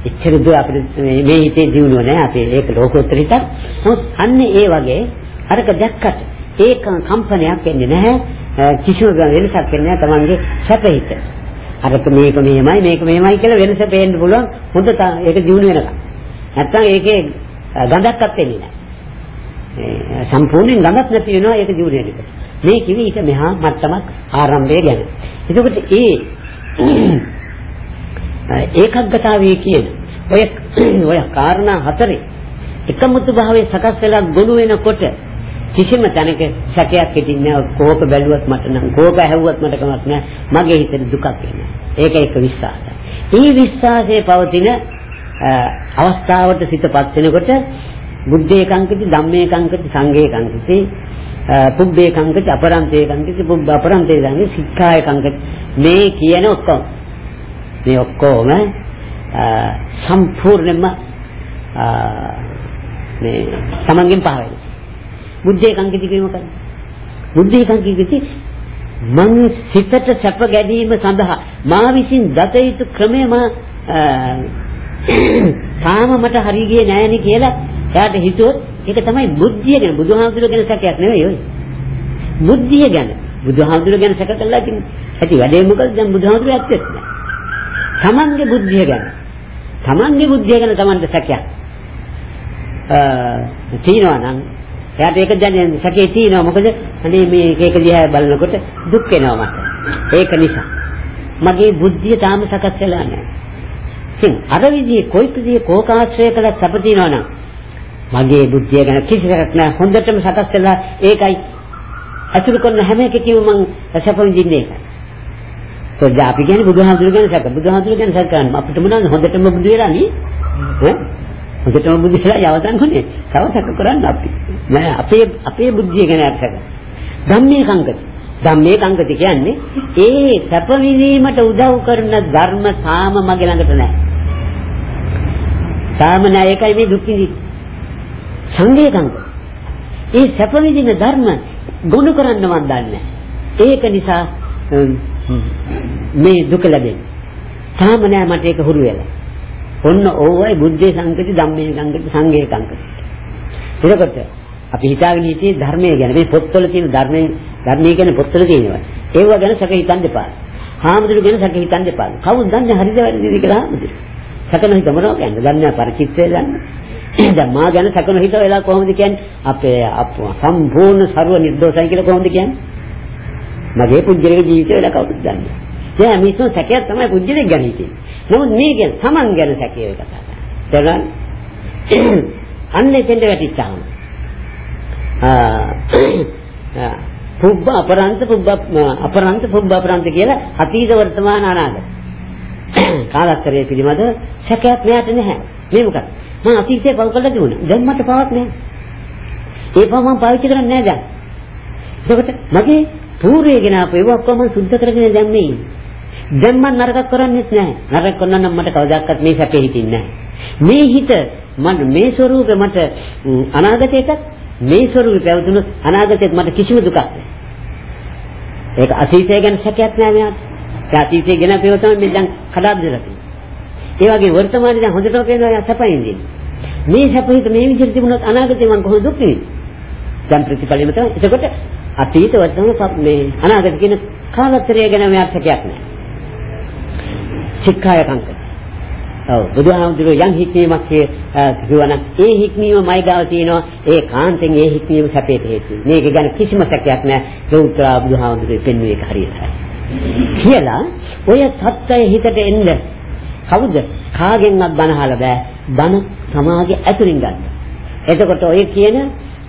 එච්චර දුර අපිට මේ හිතේ දිනුව නැහැ අපේ ඒක ලෝකෝත්තර හිතක්. නමුත් අන්න ඒ වගේ අරක දැක්කට ඒක කම්පනයක් එන්නේ නැහැ. කිසිම වෙනසක් වෙන්නේ නැහැ තමන්ගේ සැපහිත. අරක මේක මෙහෙමයි මේක මෙහෙමයි කියලා වෙනස පේන්න පුළුවන්. හොඳ ඒක දිනු වෙනකම්. නැත්තම් ඒකේ ගඳක්වත් එන්නේ නැහැ. සම්පූර්ණයෙන් ගඳක් නැති වෙනවා ඒක දිනු වෙනකොට. මේ කිවි ඊට මෙහා මට්ටමක් ආරම්භය ගැන. එතකොට ඒ ඒකග්ගතාවයේ කියන ඔය ඔය කාරණා හතරේ එකමුතු භාවයේ සකස් වෙලා ගොනු වෙනකොට කිසිම තැනක සැකයක් හිටින්නේ කෝක බැලුවත් මට නම් කෝක ඇහුවත් මට කමක් නැහැ මගේ හිතේ දුකක් එන්නේ. ඒක එක විශ්වාසයි. මේ විශ්වාසයේ පවතින අවස්ථාවට සිතපත් වෙනකොට බුද්ධේ කංකති ධම්මේ කංකති සංඝේ කංකති පුබ්බේ කංකති අපරන්තේ කංකති පුබ්බ අපරන්තේ කංකති සික්ඛාය කංකති. මේ කියන ඔක්කොම මේ ඔක්කොම සම්පූර්ණයෙන්ම මේ තමන්ගෙන් පහ වෙනවා බුද්ධේ කංකිති කිරීම මොකද? බුද්ධේ කංකිති මං සිතට සැප ගැනීම සඳහා මා විසින් දත යුතු ක්‍රමය මා තාම මට හරි ගියේ නෑනේ කියලා එයාට හිතුවොත් ඒක තමයි බුද්ධිය ගැන බුදුහාමුදුරුවෝ ගැන සැකයක් නෙවෙයි ඔය. බුද්ධිය ගැන බුදුහාමුදුරුවෝ ගැන සැක කළා ඉතින් ඇති වැඩේ මොකද දැන් බුදුහාමුදුරුවෝ ඇත්තෙත් නෑ. තමන්ගේ බුද්ධිය ගැන තමන්ගේ බුද්ධිය ගැන තමන්ට සැකයක් අ තියනවා නම් එයාට ඒක දැනෙන්නේ සැකේ තියෙනවා මොකද අනේ මේ ඒක දිහා බලනකොට දුක් වෙනවා මට. ඒක නිසා මගේ බුද්ධිය තාම සකස් වෙලා නැහැ. ඉතින් අර විදිහේ කොයි විදිහේ කෝකාශ්‍රය කළත් සැප තියෙනවා නම් මගේ බුද්ධිය ගැන කිසිසක් නැහැ හොඳටම සකස් වෙලා ඒකයි අසුරු කරන හැම එකකම මම සැප විඳින්නේ ඒකයි. ඒත් අපි කියන්නේ බුදුහාමුදුරු ගැන සැක. බුදුහාමුදුරු ගැන සැක කරනවා අපිට මොනවද හොඳටම බුදු වෙලා නේ. ඈ? හොඳටම බුදු වෙලා යවතන් කොනේ තව සැක කරන්න අපි. නෑ අපේ අපේ බුද්ධිය ගැන අත්හැක ධම්මේ කංකති ධම්මේ කංකති කියන්නේ ඒ සැප විඳීමට උදව් කරන ධර්ම සාම මගේ ළඟට නෑ. සාම නෑ ඒකයි මේ දුක් විඳින්නේ. සංගේ කංක ඒ සැප විඳින ධර්ම ගුණ කරන්න මන් දන්නේ ඒක නිසා මේ දුක ලැබෙන්නේ තාම නෑ මට ඒක හුරු වෙලා ඔන්න ඕවයි බුද්ධේ සංකති ධම්මේ සංකති සංඝේ සංකති. එතකොට අපි හිතාගෙන හිටියේ ධර්මයේ ගැන මේ පොත්වල තියෙන ධර්මයේ ධර්මයේ ගැන පොත්වල තියෙනවා. ඒව ගැන සැක හිතන්න එපා. හාමුදුරු ගැන සැක හිතන්න එපා. කවුද දන්නේ හරිද වැරදිද කියලා හාමුදුරු. සැකන හිත මොනවා කියන්නේ? දන්නේ පරිචිත්තය දන්නේ. දැන් මා ගැන සැකන හිත වෙලා කොහොමද කියන්නේ? අපේ සම්පූර්ණ ਸਰව නිර්දෝෂයි කියලා කොහොමද කියන්නේ? මගේ පුජ්‍යලේ ජීවිතය වෙලා කවුරුද දන්නේ? දැන් මිනිස්සු සැකයක් තමයි පුජ්‍යලේ ගැන හිතන්නේ. නමුත් මේ ගැන Taman ගැන සැකේ කතා කරනවා. අන්න එතෙන්ට වැටිච්චාම. ආ පුබ්බ අපරන්ත පුබ්බ අපරන්ත පුබ්බ අපරන්ත කියලා අතීත වර්තමාන අනාගත. කාලස්තරයේ පිළිමද සැකයක් මෙයාට නැහැ. මේ මොකක්ද? මම අතීතයේ පව කළා දුණා. දැන් මට පවක් නැහැ. ඒ පව මම පාවිච්චි කරන්නේ නැහැ දැන්. ඒකට මගේ පූර්වයේ ගෙන අපේ ඒවා ඔක්කොම සුද්ධ කරගෙන දැන් මේ දැන් මම නරකක් කරන්නේත් නැහැ. නරක කරනවා නම් මට කවදාවත් මේ සැපේ හිතින්නේ නැහැ. මේ හිත මම මේ ස්වરૂපේ මට අනාගතයකට මේ ස්වરૂපේ පැවතුනොත් අනාගතයට මට කිසිම දුකක් නැහැ. ඒක අතීතය ගැන සැකයක් නැහැ මෙයාට. ඒ අතීතය ගැන අපේව තමයි මේ දැන් කඩා බෙදලා තියෙන්නේ. ඒ වගේ වර්තමානයේ දැන් හොඳට පේනවා සැපයින්දී. මේ සැපහිත මේ විදිහට තිබුණොත් අනාගතේ මම කොහොමද දුක් විඳින්නේ? දැන් ප්‍රතිඵලෙම තමයි. එතකොට අතීත වර්තමාන මේ අනාගත කියන කාලතරය ගැන මෙයාට සැකයක් නැහැ. සික්ඛාය කංක. ඔව් බුදුහාමුදුරුවෝ යම් හික්මීමක් කියවනම් ඒ හික්මීම මයි ගාව තියෙනවා ඒ කාන්තෙන් ඒ හික්මීම සැපේට හේතුයි. මේක ගැන කිසිම සැකයක් නැහැ. ලෝතර බුදුහාමුදුරුවෝ පෙන්වුවේ ඒක හරියටයි. කියලා ඔය සත්‍යය හිතට එන්න කවුද කාගෙන්වත් බනහලා බෑ. බන සමාගේ ඇතුලින් ගන්න. එතකොට ඔය කියන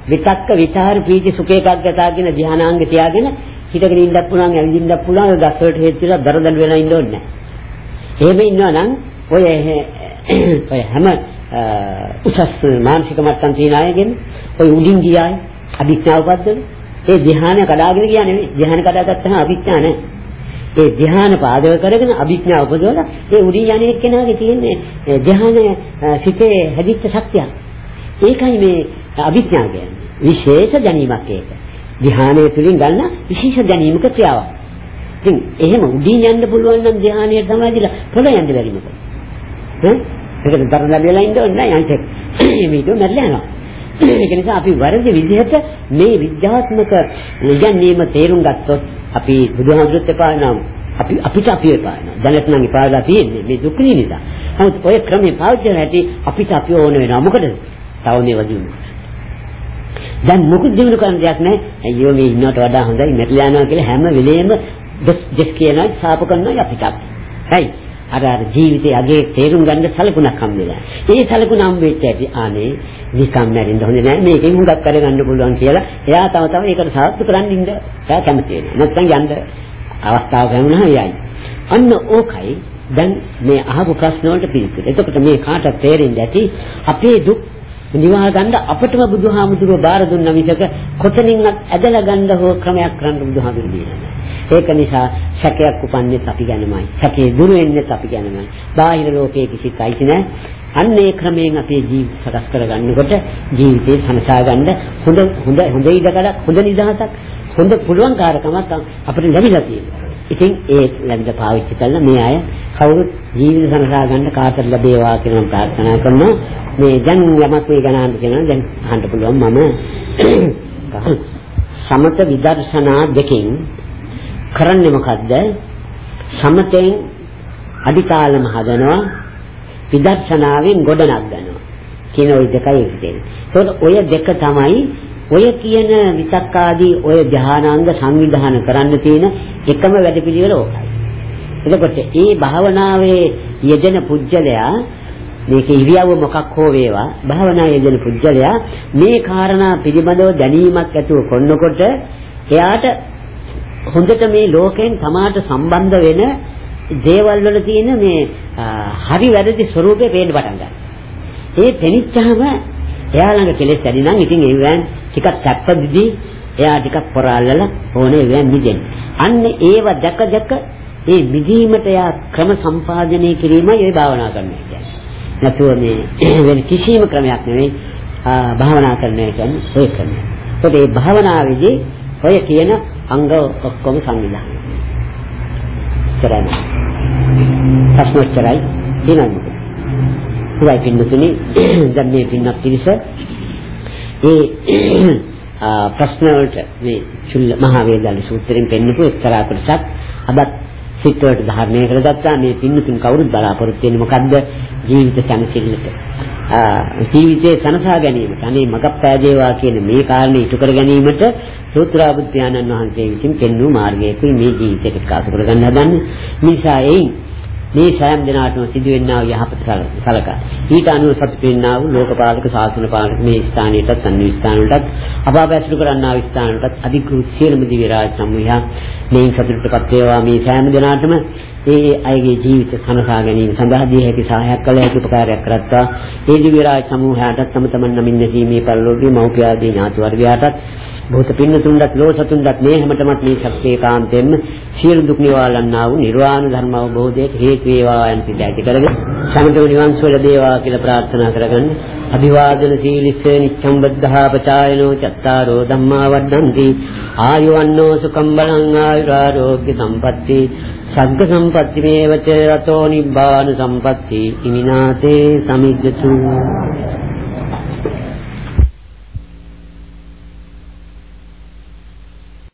විතක්ක විචාර පීති සුඛ ඒකාග්‍රතාව කියන ධානාංග තියාගෙන හිතගෙන ඉන්නත් පුළුවන් ඇවිදින්නත් පුළුවන් ගස් වලට හේතු වෙලා දරදඬු වෙලා ඉන්න ඕනේ නැහැ. එහෙම ඉන්නවා නම් ඔය ඔය හැම උසස් මානසික මට්ටම් තියන අයගෙන් ඔය උඩින් ගියායි අභිඥා උපද්දන ඒ ධ්‍යාන කඩාගෙන ගියා නෙවෙයි ධ්‍යාන කඩාගත්තම අභිඥා නැහැ. ඒ ධ්‍යාන පාදක කරගෙන අභිඥා උපදවලා ඒ උඩින් යන්නේ එක්කෙනාගේ තියෙන්නේ ධ්‍යාන සිතේ හැදිච්ච ශක්තියක්. ඒකයි මේ අභිඥා කියන්නේ. විශේෂ දැනීමක් ඒක. ධ්‍යානය තුළින් ගන්න විශේෂ දැනීමක ක්‍රියාවක්. ඉතින් එහෙම උඩින් යන්න පුළුවන් නම් ධ්‍යානය තමයි දිලා පොළ යන්න බැරි මොකද? ඈ? ඒකට තරණ වෙලා ඉන්න ඕනේ නැහැ අනිත් මේක මැරලා යනවා. ඒක නිසා අපි වරද විදිහට මේ විද්‍යාත්මක ඉගැන්වීම තේරුම් ගත්තොත් අපි බුදුහාමුදුරුත් එපා නම් අපි අපිට අපි එපා නම් දැනට නම් ඉපාදලා තියෙන්නේ මේ දුක් නිසා. නමුත් ඔය ක්‍රමේ පාවිච්චි කරලා ඇති අපිට අපි ඕන වෙනවා. මොකද? තව මේ වදින්න. දැන් මොකද දිනු කරන්න දෙයක් නැහැ. අයියෝ මේ ඉන්නවට වඩා හොඳයි මෙట్లా යනවා කියලා හැම වෙලේම දෙස් කියනවා සාප කරනවා අපිට. හයි. අර අර ජීවිතයේ අගේ තේරුම් ගන්න සලකුණක් හම්බෙලා. ඒ සලකුණ හම්බෙච්ච ඇති අනේ නිකම් මැරෙන්න හොඳ නෑ මේකෙන් හුඟක් කරගන්න පුළුවන් කියලා. එයා තව තව ඒකට සාර්ථක කරන්න ඉන්න එයා කැමති වෙනවා. නැත්නම් යන්න අවස්ථාව ගන්නවා යයි. අන්න ඕකයි දැන් මේ අහපු ප්‍රශ්න වලට පිළිතුර. එතකොට මේ කාටත් තේරෙන්නේ ඇති අපේ දුක් නිවා ගන්න අපටම බුදුහාමුදුරුවෝ බාර දුන්න මිසක කොතනින්වත් ඇදලා ගන්න හෝ ක්‍රමයක් කරන්න බුදුහාමුදුරුවෝ දීලා ඒක නිසා සැකයක් උපන්නේත් අපි ගැනමයි. සැකේ දුරු වෙන්නේත් අපි ගැනමයි. බාහිර ලෝකයේ කිසිත් අයිති නැහැ. අන්න ඒ ක්‍රමයෙන් අපේ ජීවිත සකස් කරගන්නකොට ජීවිතේ සනසා ගන්න හොඳ හොඳ හොඳ ඉඩකඩක් හොඳ නිදහසක් හොඳ පුළුවන් කාර්යකමක් අපිට ලැබිලා තියෙනවා. ඉතින් ඒ ලැබිලා පාවිච්චි කරලා මේ අය කවුරුත් ජීවිත සනසා ගන්න කාටද ලැබේවා කියලා ප්‍රාර්ථනා කරනවා. මේ දැන් යමක් මේ ගණන් කියනවා දැන් අහන්න පුළුවන් මම සමත විදර්ශනා දෙකෙන් කරන්නේ මොකද්ද? සමතෙන් අධිකාලම හදනවා විදර්ශනාවෙන් ගොඩනක් ගන්නවා කියන ওই දෙකයි තියෙන්නේ. ඒකට ඔය දෙක තමයි ඔය කියන විතක්කාදී ඔය ධානාංග සංවිධානය කරන්න තියෙන එකම වැඩපිළිවෙල ඕකයි. එතකොට මේ භාවනාවේ යෙදෙන පුජ්‍යලයා මේක ඉරියව්ව මොකක් හෝ වේවා භාවනාවේ යෙදෙන පුජ්‍යලයා මේ කාරණා පිළිබඳව දැනීමක් ඇතුව කොන්නකොට එයාට හොඳට මේ ලෝකයෙන් තමාට සම්බන්ධ වෙන දේවල් වල තියෙන මේ හරි වැරදි ස්වરૂපේ පේන්න පටන් ගන්නවා. ඒ පෙනිච්චාම එයා ළඟ කෙලෙස් ඇති නම් ඉතින් ඒ වෑන් ටිකක් සැපදිදී එයා ටිකක් පොරාලලා ඕනේ වෑන් මිදෙන්න. අන්න ඒව දැක දැක ඒ මිදීමට එයා ක්‍රම සම්පාදනය කිරීමයි ඒ භාවනා කරන්නේ කියන්නේ. නැතුව මේ වෙන කිසිම ක්‍රමයක් නෙවෙයි භාවනා කරන්නේ කියන්නේ ඔය ක්‍රමය. ඒකේ මේ භාවනාවේදී ඔය කියන අංග ඔක්කොම සංවිධානය. කරන්නේ. ප්‍රශ්නෝත්තරයි දිනන්නේ. හුවයි පින්නතුනි. දැන් මේ පින්නක් පිළිස ඒ ප්‍රශ්න වලට මේ චුල්ල මහා වේදාල සූත්‍රයෙන් පෙන්නපු එක්තරා කොටසක් අදත් සිත් වලට ධාරණය කරගත්තා. මේ පින්නතුන් කවුරුත් බලාපොරොත්තු වෙන්නේ මොකද්ද? ජීවිත සැනසෙල්ලට ජීවිතේ සනසා ගැනීමට අනේ මගක් පෑදේවා කියන මේ කාරණේ ඉටු කර ගැනීමට සූත්‍රාබුද්ධ ඥානන් වහන්සේ විසින් පෙන්වූ මාර්ගයකුයි මේ ජීවිතයට කාසු කරගන්න හදන්නේ. නිසා එයින් මේ සෑම දිනාටම සිදුවෙන්නා වූ යහපත සලකා. ඊට අනුව සතුට වෙන්නා වූ ලෝකපාලක ශාසන පාලක මේ ස්ථානයටත් අන්‍ය ස්ථානවලටත් අපාපැසුරු කරන්නා වූ ස්ථානවලටත් අධිකෘත සියලුම දිව්‍ය රාජ සමූහයා මේ සතුටටපත් වේවා මේ සෑම දිනාටම ඒ අයගේ ජීවිත සනසා ගැනීම සඳහා දී හැකි සහායක් කළ හැකි උපකාරයක් කරත්තා. ඒ දිව්‍ය රාජ සමූහයාට තම තමන් නමින් නැසීමේ පරිලෝකීය මෞප්‍ය ආදී ඥාති වර්ගයාටත් බොහෝත පින්නතුන්වත් ලෝසතුන්වත් මේ හැමතෙමත් මේ ශක්තිය කාන්තෙන්න සියලු දුක් නිවාලන්නා වූ නිර්වාණ ධර්ම අවබෝධයට හේතු වේවා යන පිට ඇති කරගෙන සමතම නිවන් සුව ලැබේවා කියලා ප්‍රාර්ථනා කරගන්න. අභිවාදන සීලිස්ස නිච්ඡම් බද්ධා පචායනෝ චත්තාරෝ ධම්මා වඩ්ඩಂತಿ ආයුවන්නෝ සුකම් බලං ආයුරාෝග්‍ය සම්පatti සග්ග සම්පatti මේවච රතෝ නිබ්බාන සම්පatti ඉමිනාතේ සමිද්දතු